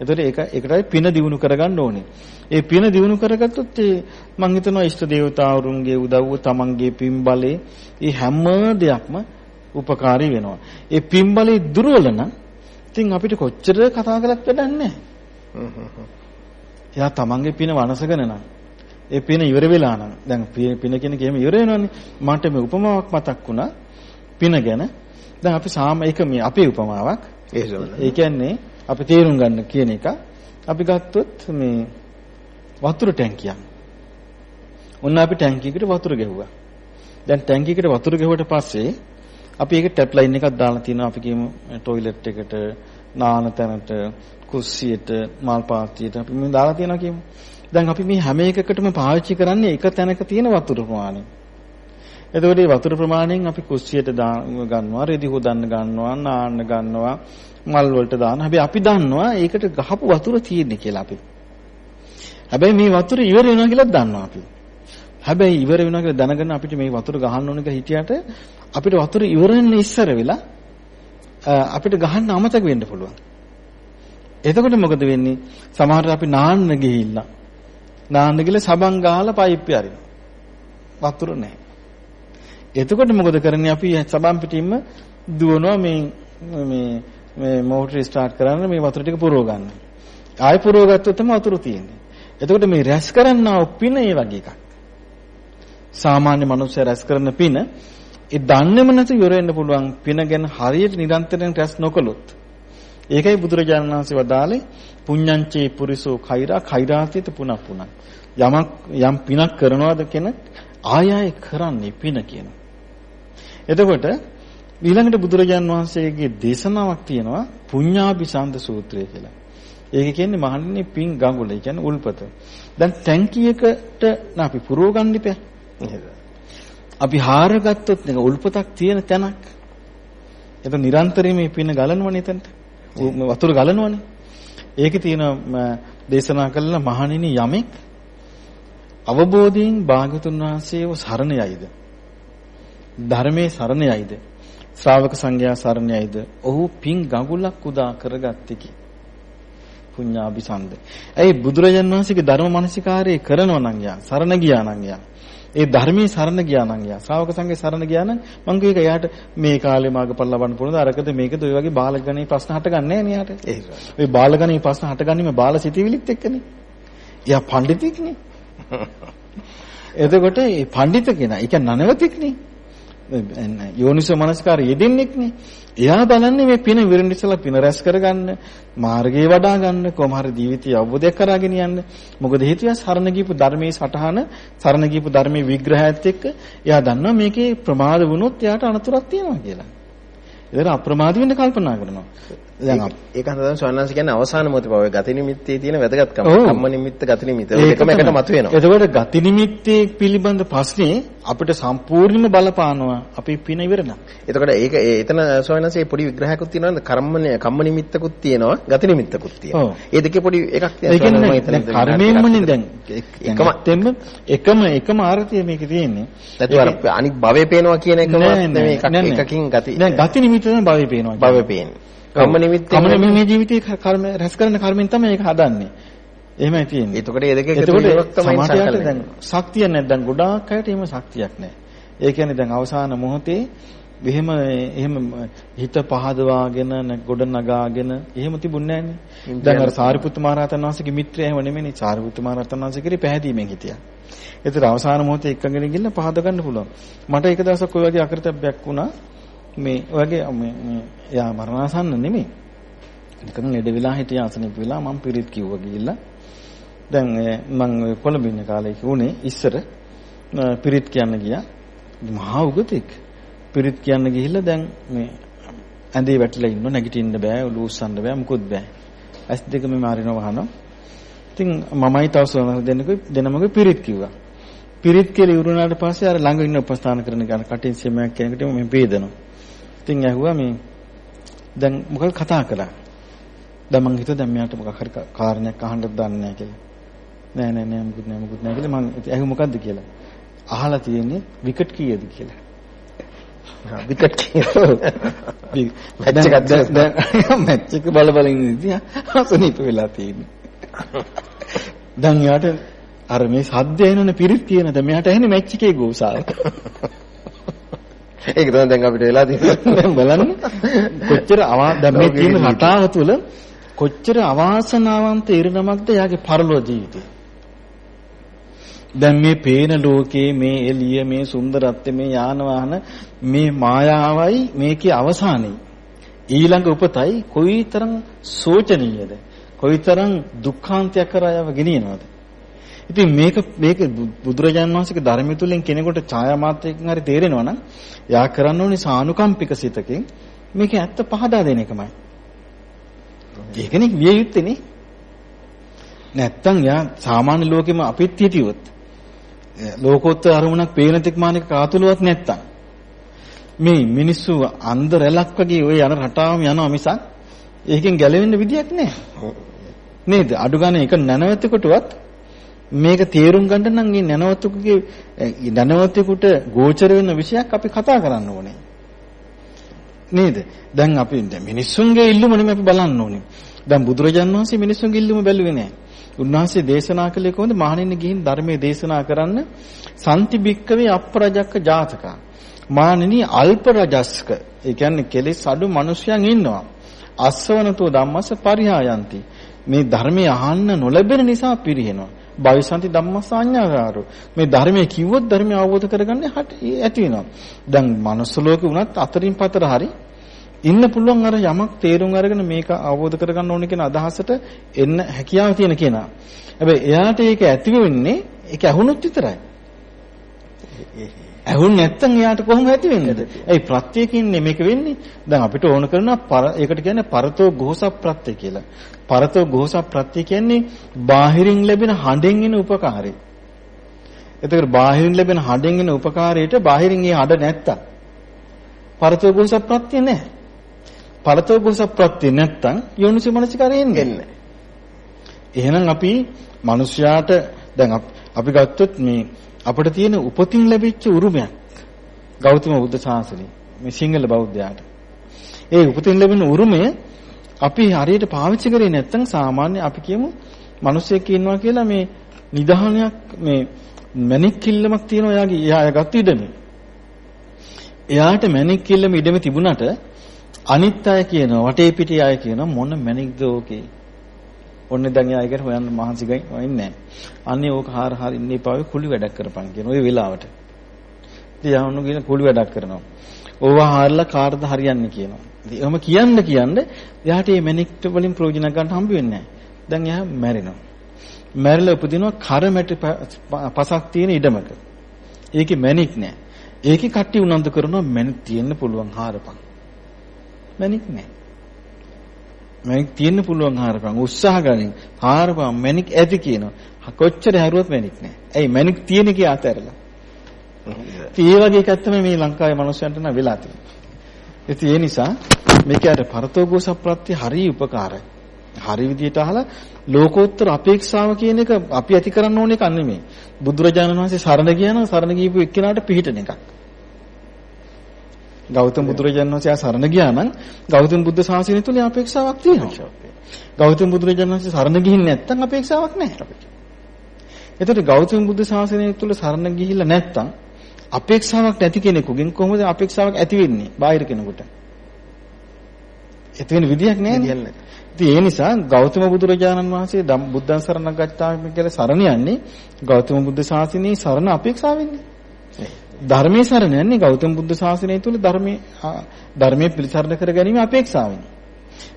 එතකොට ඒක ඒකටයි පින දිනු කරගන්න ඕනේ. ඒ පින දිනු කරගත්තොත් ඒ මම හිතනවා ඉෂ්ට දේවතාවරුන්ගේ උදව්ව තමන්ගේ පින් බලේ ඒ හැම දෙයක්ම උපකාරී වෙනවා. ඒ පින් බලේ දුර්වල නම් ඉතින් අපිට කොච්චර කතා කළත් වැඩක් නැහැ. එයා තමන්ගේ පින වනසගෙන නම් ඒ පින ඉවර වෙලා නම් දැන් පින කියන කේම ඉවර වෙනවනේ. මට මේ උපමාවක් මතක් වුණා පින ගැන. දැන් අපි සාම ඒක මේ අපේ උපමාවක්. ඒ කියන්නේ අපි තේරුම් ගන්න කියන එක අපි ගත්තොත් මේ වතුර ටැංකියක්. ඔන්න අපි ටැංකියකට වතුර ගැහුවා. දැන් ටැංකියකට වතුර ගැහුවට පස්සේ අපි ඒක ටැප් ලයින් එකක් දාලා තිනවා අපි කියමු টয়ලට් එකට නාන තැනට කුස්සියට මල් පාත්තියට අපි මේ දාලා තියනවා කියමු. දැන් අපි මේ හැම එකකටම පාවිච්චි කරන්නේ එක තැනක තියෙන වතුර ප්‍රමාණය. එතකොට මේ වතුර ප්‍රමාණයෙන් අපි කුස්සියට ගන්නවා, රෙදි හොදන්න ගන්නවා, නාන්න ගන්නවා, මල් වලට දාන. හැබැයි අපි දන්නවා ඒකට ගහපු වතුර තියෙන්නේ කියලා අපි. හැබැයි මේ වතුර ඉවර වෙනවා කියලා දන්නවා අපි. හැබැයි ඉවර වෙනවා කියලා දැනගෙන අපිට මේ වතුර ගහන්න ඕන කියලා හිටියට අපිට වතුර ඉවර වෙන්න ඉස්සර වෙලා අපිට ගහන්න අමතක වෙන්න පුළුවන්. එතකොට මොකද වෙන්නේ? සමහරට අපි නාන්න ගිහිල්ලා නාන්න ගිහලා සබන් ගහලා පයිප්පේ අරිනවා. වතුර නැහැ. එතකොට මොකද කරන්නේ අපි සබන් පිටින්ම දුවනවා මේ මේ මේ මෝටර ස්ටාර්ට් කරන්න මේ වතුර ටික පුරව ගන්න. ආයෙ පුරව ගත්තොත් තමයි වතුර තියෙන්නේ. එතකොට මේ රැස් කරන්නා පින ඒ වගේ එකක්. සාමාන්‍ය මනුස්සය රැස් කරන පින ඒ දන්නේම නැතුව ඉවර වෙන්න පුළුවන් පින ගැන හරියට නිරන්තරයෙන් රැස් නොකළොත්. ඒකයි බුදුරජාණන් වහන්සේ වදාළේ පුඤ්ඤංචේ පුරිසෝ khairaa khairātiත පුනක් පුනක්. යමක් යම් පිනක් කරනවාද කියන ආය ආය කරන්නේ පින කියන. එතකොට ඊළඟට බුදුරජාන් වහන්සේගේ දේශනාවක් තියෙනවා පුඤ්ඤාபிසන්ද සූත්‍රය කියලා. ඒක කියන්නේ මහන්නේ පින් ගඟුල. ඒ කියන්නේ උල්පත. දැන් ටැංකියකට අපි පුරව ගන්න ඉපෑ. අපි හාරගත්තොත් නේ උල්පතක් තියෙන තැනක්. ඒක නිරන්තරයෙන් මේ පින ගලනවනේ එතනට. වතුර ගලනවනේ. ඒකේ තියෙන දේශනා කළා මහණෙනි යමෙක් අවබෝධයෙන් භාගතුන් වහන්සේව සරණ යයිද ධර්මයේ සරණ යයිද ශ්‍රාවක සංඝයා සරණ යයිද ඔහු පින් ගඟුලක් උදා කරගත්තේ කි පුඤ්ඤාபிසන්ද. ඇයි බුදුරජාන් වහන්සේගේ ධර්ම මනසිකාරය කරනවා නම් යා සරණ ගියා නම් යා ඒ ධර්මයේ සරණ ගියා නම් යා ශ්‍රාවක සංඝේ සරණ ගියා නම් මං කියේක එයාට මේ කාලේ මාර්ගඵල ලබන්න පුළුවන්ද අරකද මේකද ඔය වගේ බාලගණේ ප්‍රශ්න හටගන්නේ නැහැ නේ යාට. ඒ බාලගණේ ප්‍රශ්න හටගන්නේ මේ බාල සිතිවිලිත් එක්කනේ. එයා පඬිතෙක්නේ. [laughs] එතකොට මේ පඬිත කෙනා, ඒ කියන්නේ නනවතික්නේ. යෝනිසෝ මනස්කාර යෙදෙන්නෙක්නේ. එයා බලන්නේ මේ පින විරණ ඉස්සලා පින රැස් කරගන්න, මාර්ගේ වඩා ගන්න, කොහොම හරි ජීවිතය අවබෝධයක් කරගෙන යන්න. මොකද හේතුව සරණ ගියපු ධර්මයේ සටහන, සරණ ගියපු ධර්මයේ විග්‍රහයත් එක්ක එයා දන්නවා මේකේ ප්‍රමාද වුණොත් එයාට අනතුරක් තියෙනවා කියලා. ඒතර අප්‍රමාදී වෙන්න කල්පනා කරනවා. දැන් ඒක හඳුනන ස්වර්ණංශ කියන්නේ අවසාන මොහොතේ බව ගති නිමිත්තේ තියෙන වැදගත්කම. කම්ම නිමිත්ත ගති නිමිත්ත. ඒක එකම එකට මතුවෙනවා. එතකොට ගති නිමිත්තේ පිළිබඳ ප්‍රශ්නේ අපිට සම්පූර්ණයෙන්ම බලපානවා අපි පින ඉවරනම්. එතකොට ඒක ඒ- එතන ස්වර්ණංශයේ පොඩි විග්‍රහයක්ත් තියෙනවා. කර්මනේ කම්ම නිමිත්තකුත් තියෙනවා. ගති නිමිත්තකුත් තියෙනවා. ඒ දෙකේ පොඩි එකක් ඒ තියෙනවා. කර්මයෙන්මනේ දැන් එකම- එකම එකම එකම ආරතිය මේකේ තියෙන්නේ. නැතුව අර අනිත් භවයේ පේනවා කියන එකම නෙමෙයි. එකකින් ගති දැන් ගති නිමිත්ත තමයි භවය පේනවා. භවයේ පේන්නේ. කම්ම නිමිත්තේ කමන මේ ජීවිතේ කර්ම රැස් කරන කර්මෙන් තමයි ඒක හදන්නේ. එහෙමයි තියෙන්නේ. එතකොට මේ දෙක එකතු වීමක් තමයි සමාජයට. දැන් ශක්තිය. දැන් ගොඩාක් අයට එහෙම ශක්තියක් නැහැ. ඒ කියන්නේ දැන් අවසාන මොහොතේ එහෙම එහෙම හිත පහදවාගෙන ගොඩ නගාගෙන එහෙම තිබුණේ නැහනේ. දැන් අර සාරිපුත්ත මහ රහතන් වහන්සේගේ මිත්‍රය එහෙම නෙමෙයි. සාරිපුත්ත මහ රහතන් වහන්සේ කිරි පැහැදීමෙන් හිටියා. ඒතර අවසාන මොහොතේ එක්කගෙන ගිහිල්ලා පහද ගන්න පුළුවන්. මට එක දවසක් ඔය වගේ අකරතැබ්බයක් වුණා. මේ වගේ මේ මේ එයා මරණාසන්න නෙමෙයි. නිකන් ලෙඩ වෙලා හිටිය අසනීප වෙලා මම පිරිත් කිව්වා ගිහිල්ලා. දැන් මම ඔය කොළඹ ඉන්න කාලේ කිව්නේ ඉස්සර අ, පිරිත් කියන්න ගියා. මහා උගතෙක්. පිරිත් කියන්න ගිහිල්ලා දැන් මේ ඇඳේ වැටිලා ඉන්න නැගිටින්න බෑ ඔලුව උස්සන්න බෑ මුකුත් බෑ. ඇස් දෙක මේ මාරිනව වහනවා. ඉතින් මමයි තව සෝනස් දෙන්නෙකුයි දෙනමගේ පිරිත් කිව්වා. පිරිත් කියලා ඉවරුනාට පස්සේ අර ළඟ ඉන්න උපස්ථාන කරන ගන්න කටින් සෙමයක් කෙනෙකුට මම පේදනවා. ඉතින් ඇහුවා මේ දැන් මොකද කතා කළා. දැන් මං හිතුවා දැන් මෙයාට මොකක් හරි කාරණයක් අහන්නත් දන්නේ නැහැ කියලා. නෑ නෑ නෑ මොකුත් නෑ මොකුත් නෑ කියලා මං ඇහුව මොකද්ද කියලා. අහලා තියෙන්නේ විකට් කීයද කියලා. විකට් කියනවා. මැච් එකක් දැන් මැච් [laughs] එක බල බල ඉඳිදී [laughs] අසනීප වෙලා තියෙන්නේ. [laughs] දැන් යාට අර මේ සද්ද එනනේ පිරිත් කියන දැන් මෙයාට ඇහෙන්නේ මැච් එකේ ගෝසාව. ඒක තමයි දැන් අපිට වෙලා තියෙන්නේ. දැන් බලන්න කොච්චර අවා දැන් මේ තියෙන රටාව තුළ කොච්චර අවාසනාවන්ත ඉරණමක්ද යාගේ පරලෝ ජීවිතේ. දැන් මේ පේන ලෝකේ මේ එළිය මේ සුන්දරත්වය මේ යාන වාහන මේ මායාවයි මේකේ අවසානයි. ඊළඟ උපතයි කොයිතරම් සෝචනීයද? කොයිතරම් දුක්ඛාන්තයක් කරා යව ගෙනියනවද? ඉතින් මේක මේක බුදුරජාන් වහන්සේගේ ධර්මය තුලින් කෙනෙකුට ඡායා මාත්‍රයකින් හරි තේරෙනවා නම් යා කරන්න ඕනේ සානුකම්පික සිතකින් මේක ඇත්ත පහදා දෙන එකමයි. ඒකනේ විය යුත්තේනේ. නැත්තම් යා සාමාන්‍ය ලෝකෙම අපිත් හිටියොත් ලෝකෝත්තර අරමුණක් පේන තෙක් මානක කාතුලුවත් නැත්තම් මේ මිනිස්සු අන්ධ රැලක් වගේ ওই යන රටාවම යනවා මිසක් ඒකෙන් ගැලවෙන්න විදියක් නැහැ. නේද? අඩු ගන්න එක නැනවතෙකුටවත් මේක තේරුම් ගන්න නම් මේ නැනවතෙකුගේ නැනවතෙකුට ගෝචර වෙන විෂයක් අපි කතා කරන්න ඕනේ. නේද? දැන් අපි දැන් මිනිස්සුන්ගේ ඉල්ලුම නෙමෙයි අපි බලන්න ඕනේ. දැන් බුදුරජාන් වහන්සේ මිනිස්සුන්ගේ ඉල්ලුම බැලුවේ නැහැ. උන්වහන්සේ දේශනා කළේ කොහොමද? මහණෙනි ගිහින් ධර්මයේ දේශනා කරන්න සම්ති බික්කවේ අප්‍රජක්ක ජාතක. මානෙනි අල්ප රජස්ක. ඒ කියන්නේ කෙලෙස් අඩු මිනිසයන් ඉන්නවා. අස්සවනතෝ ධම්මස්ස පරිහායන්ති. මේ ධර්මය අහන්න නොලැබෙන නිසා පිරිහෙනවා. භවිසන්ති ධම්මසඤ්ඤාකාරෝ. මේ ධර්මයේ කිව්වොත් ධර්මය අවබෝධ කරගන්න ඇති වෙනවා. දැන් මනුස්ස ලෝකේ වුණත් අතරින් පතර හරි ඉන්න පුළුවන් අර යමක් තේරුම් අරගෙන මේක අවබෝධ කරගන්න ඕනේ කියන අදහසට එන්න හැකියාව තියෙන කෙනා. හැබැයි එයාට ඒක ඇති වෙන්නේ ඒක ඇහුනොත් විතරයි. ඇහුන් නැත්තම් එයාට කොහොම ඇති වෙන්නේ? ඇයි ප්‍රත්‍යකින්නේ මේක වෙන්නේ? දැන් අපිට ඕන කරනවා ඒකට කියන්නේ පරතෝ ගෝසප් ප්‍රත්‍ය කියලා. පරතෝ ගෝසප් ප්‍රත්‍ය කියන්නේ බාහිරින් ලැබෙන හඬෙන් එන උපකාරය. එතකොට බාහිරින් ලැබෙන හඬෙන් එන උපකාරයට බාහිරින් ඒ හඬ නැත්තම් පරතෝ ගෝසප් ප්‍රත්‍ය නැහැ. පරතෝ ගෝසප් ප්‍රත්‍ය නැත්තම් යෝනිසි මනසිකාරය එන්නේ නැහැ. එහෙනම් අපි මිනිස්යාට දැන් අපි ගත්තොත් මේ අපිට තියෙන උපතින් ලැබිච්ච උරුමයක් ගෞතම බුද්ධ ශාසනය මේ සිංහල බෞද්ධයාට. ඒ උපතින් ලැබෙන උරුමය අපි හරියට පාවිච්චි කරේ නැත්නම් සාමාන්‍ය අපි කියමු මිනිස්සෙක් ඉන්නවා කියලා මේ නිදහනයක් මේ මැණික් කිල්ලමක් තියෙනවා එයාගේ එයා ගත්ත ඉඩමේ. එයාට මැණික් කිල්ලම ඉඩම තිබුණට අනිත් අය කියනවා වටේ පිටේ අය කියනවා මොන මැණික්ද ඕකේ. ඔන්න දැන් එයා ඒකට හොයන්න මහන්සි ගයි වයින්නේ නැහැ. අන්නේ ඕක හාර හාර ඉන්න එපාවේ කුලි වැඩක් කරපන් කියන ওই වෙලාවට. ඉතින් යාවුණු කියන කුලි වැඩක් කරනවා. ඕවා හාරලා කාටද හරියන්නේ කියනවා. ඉතින් එහෙම කියන්න කියන්න එයාට මේ මැණික්ට වලින් ප්‍රයෝජන ගන්න හම්බ වෙන්නේ නැහැ. දැන් එයා මැරෙනවා. මැරිලා උපදිනවා කරමැටි පසක් තියෙන ඉඩමක. ඒකේ මැණික් නැහැ. ඒකේ කට්ටි උනන්දු කරනවා මැණික් තියෙන්න පුළුවන් හාරපන්. මැණික් නැහැ. මැණික් තියෙන්න පුළුවන් හාරපන් උත්සාහ ගනින්. හාරපන් මැණික් ඇති කියනවා. කොච්චර හැරුවත් මැණික් නැහැ. ඇයි මැණික් තියෙන කිය අතහැරලා. ඉතින් ඒ වගේ එකක් තමයි මේ ලංකාවේ මිනිස්සුන්ට නම් වෙලා තියෙන්නේ. ඉතින් ඒ නිසා මේකට පරතෝගෝස ප්‍රත්‍ය හරිය උපකාරයි. හරි විදියට අහලා ලෝකෝත්තර අපේක්ෂාව කියන එක අපි ඇති කරන්න ඕන එකක් නෙමෙයි. බුදුරජාණන් වහන්සේ සරණ ගියානම් සරණ ගියපු එක්කෙනාට පිහිටන එකක්. ගෞතම බුදුරජාණන් වහන්සේ සරණ ගියා නම් ගෞතම බුද්ධ ශාසනය තුල අපේක්ෂාවක් තියෙනවා. ගෞතම බුදුරජාණන් වහන්සේ සරණ ගිහින් නැත්නම් අපේක්ෂාවක් නැහැ. එතකොට ගෞතම බුද්ධ ශාසනය තුල සරණ ගිහිල්ලා නැත්නම් අපේක්ෂාවක් නැති කෙනෙකුගෙන් කොහොමද අපේක්ෂාවක් ඇති වෙන්නේ බාහිර කෙනෙකුට? ඇති වෙන විදියක් නැහැ. ඉතින් ඒ නිසා ගෞතම බුදුරජාණන් වහන්සේ බුද්ධං සරණ ගච්ඡාමි කියලා සරණ යන්නේ ගෞතම බුද්ධ ශාසනයේ සරණ අපේක්ෂාවෙන්නේ. ධර්මයේ සරණ යන්නේ ගෞතම බුද්ධ ශාසනය තුල ධර්මයේ ධර්මයේ පිළිසරණ කර ගැනීම අපේක්ෂාවෙන්.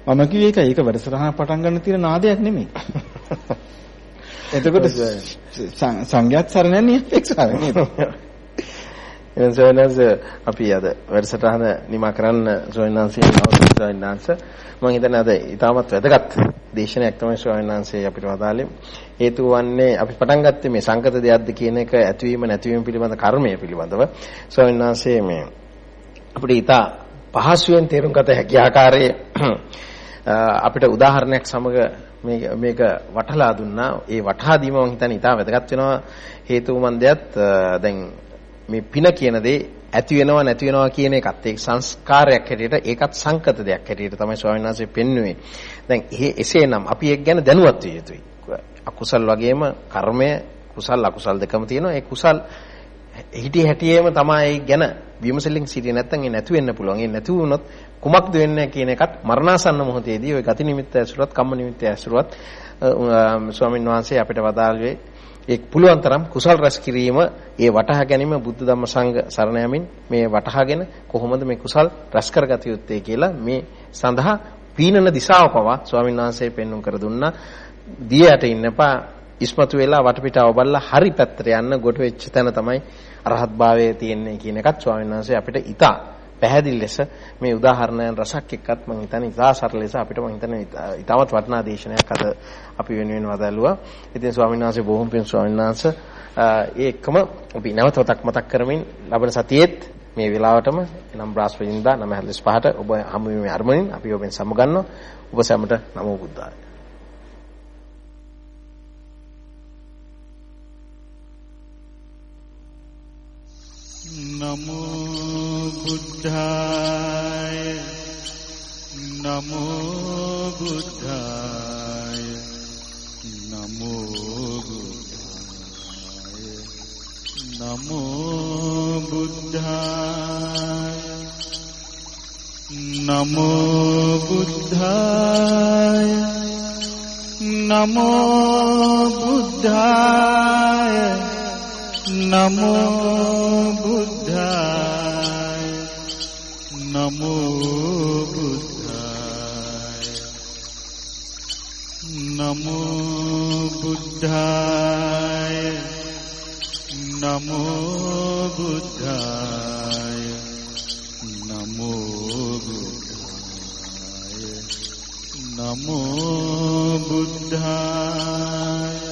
මම කිව්වේ ඒක ඒක වැඩසටහන පටන් ගන්න තියෙන නාදයක් නෙමෙයි. [laughs] එතකොට සංඝයාත් සරණ යන්නේ අපේක්ෂාවෙන් නේද? [laughs] එහෙනම් සෝනන්ස අපි අද වැඩසටහන නිමා කරන්න සෝනන්සගේ අවසන් සෝනන්ස මම හිතන්නේ අද ඊටමත් වැදගත් දේශනයක් තමයි සෝනන්සේ අපිට වදාළේ හේතු වන්නේ අපි පටන් ගත්තේ මේ සංකත දෙයක්ද කියන එක ඇතිවීම නැතිවීම පිළිබඳ කර්මය පිළිබඳව සෝනන්සේ මේ අපිට ඊට පහසුවෙන් තේරුම් ගත හැකි ආකාරයේ [clears throat] අපිට උදාහරණයක් සමග මේක මේක වටලා දුන්නා ඒ වටහා දීම මම හිතන්නේ ඊට වැදගත් වෙනවා හේතු මන්දයත් දැන් මේ පින කියන දේ ඇති වෙනවා නැති වෙනවා කියන එකත් ඒක සංස්කාරයක් හැටියට ඒකත් සංකත දෙයක් හැටියට තමයි ස්වාමීන් වහන්සේ පෙන්වුවේ. දැන් එසේනම් අපි ඒක ගැන දැනුවත් විය යුතුයි. අකුසල් වගේම කර්මය කුසල් අකුසල් දෙකම තියෙනවා. ඒ කුසල් හිටි හැටියේම තමයි ඒ ගැන විමසලින් සිටියේ නැත්නම් ඒ නැති වෙන්න පුළුවන්. ඒ නැති වුණොත් කුමක්ද වෙන්නේ කියන එකත් මරණාසන්න මොහොතේදී ওই ගති නිමිත්ත ඇසුරත් කම්ම නිමිත්ත ඇසුරත් ස්වාමීන් වහන්සේ අපිට වදාළේ ඒ පුළුවන් තරම් කුසල් රැස් කිරීම ඒ වටහා ගැනීම බුද්ධ ධම්ම සංඝ සරණ යමින් මේ වටහාගෙන කොහොමද මේ කුසල් රැස් කරගත යුත්තේ කියලා මේ සඳහා පීනන දිශාව පවා ස්වාමීන් වහන්සේ පෙන්වුම් කර දුන්නා. දියට ඉන්නපා ඉස්මතු වෙලා වටපිටාව බලලා හරි පැත්තට යන්න ගොඩ වෙච්ච තැන තමයි අරහත් භාවයේ තියෙන්නේ කියන එකත් ස්වාමීන් වහන්සේ අපිට ඉතා පැහැදිලි ලෙස මේ උදාහරණයන් රසක් එක්කත් මම හිතන්නේ ඉතා සරල ලෙස අපිට මම හිතන්නේ ඉතාමත් වටිනා දේශනයක් අද අපි වෙනුවෙන් වදාළුවා. ඉතින් ස්වාමීන් වහන්සේ බොහොම පින් ස්වාමීන් වහන්සේ ඒ එක්කම අපි නැවත වතක් මතක් කරමින් ලබන සතියේත් මේ වෙලාවටම එනම් බ්‍රහස්පතින්දා 9:45ට ඔබ හමු වීමේ අරමුණින් අපි ඔබෙන් සමුගන්නවා. ඔබ සැමට නමෝ බුද්ධාය. නමෝ බුද්ධාය නමෝ බුද්ධාය නමෝ බුද්ධාය නමෝ බුද්ධාය නමෝ බුද්ධාය නමෝ බුද්ධාය नमो बुद्धाय नमो बुद्धाय नमो बुद्धाय नमो बुद्धाय नमो बुद्धाय नमो बुद्धाय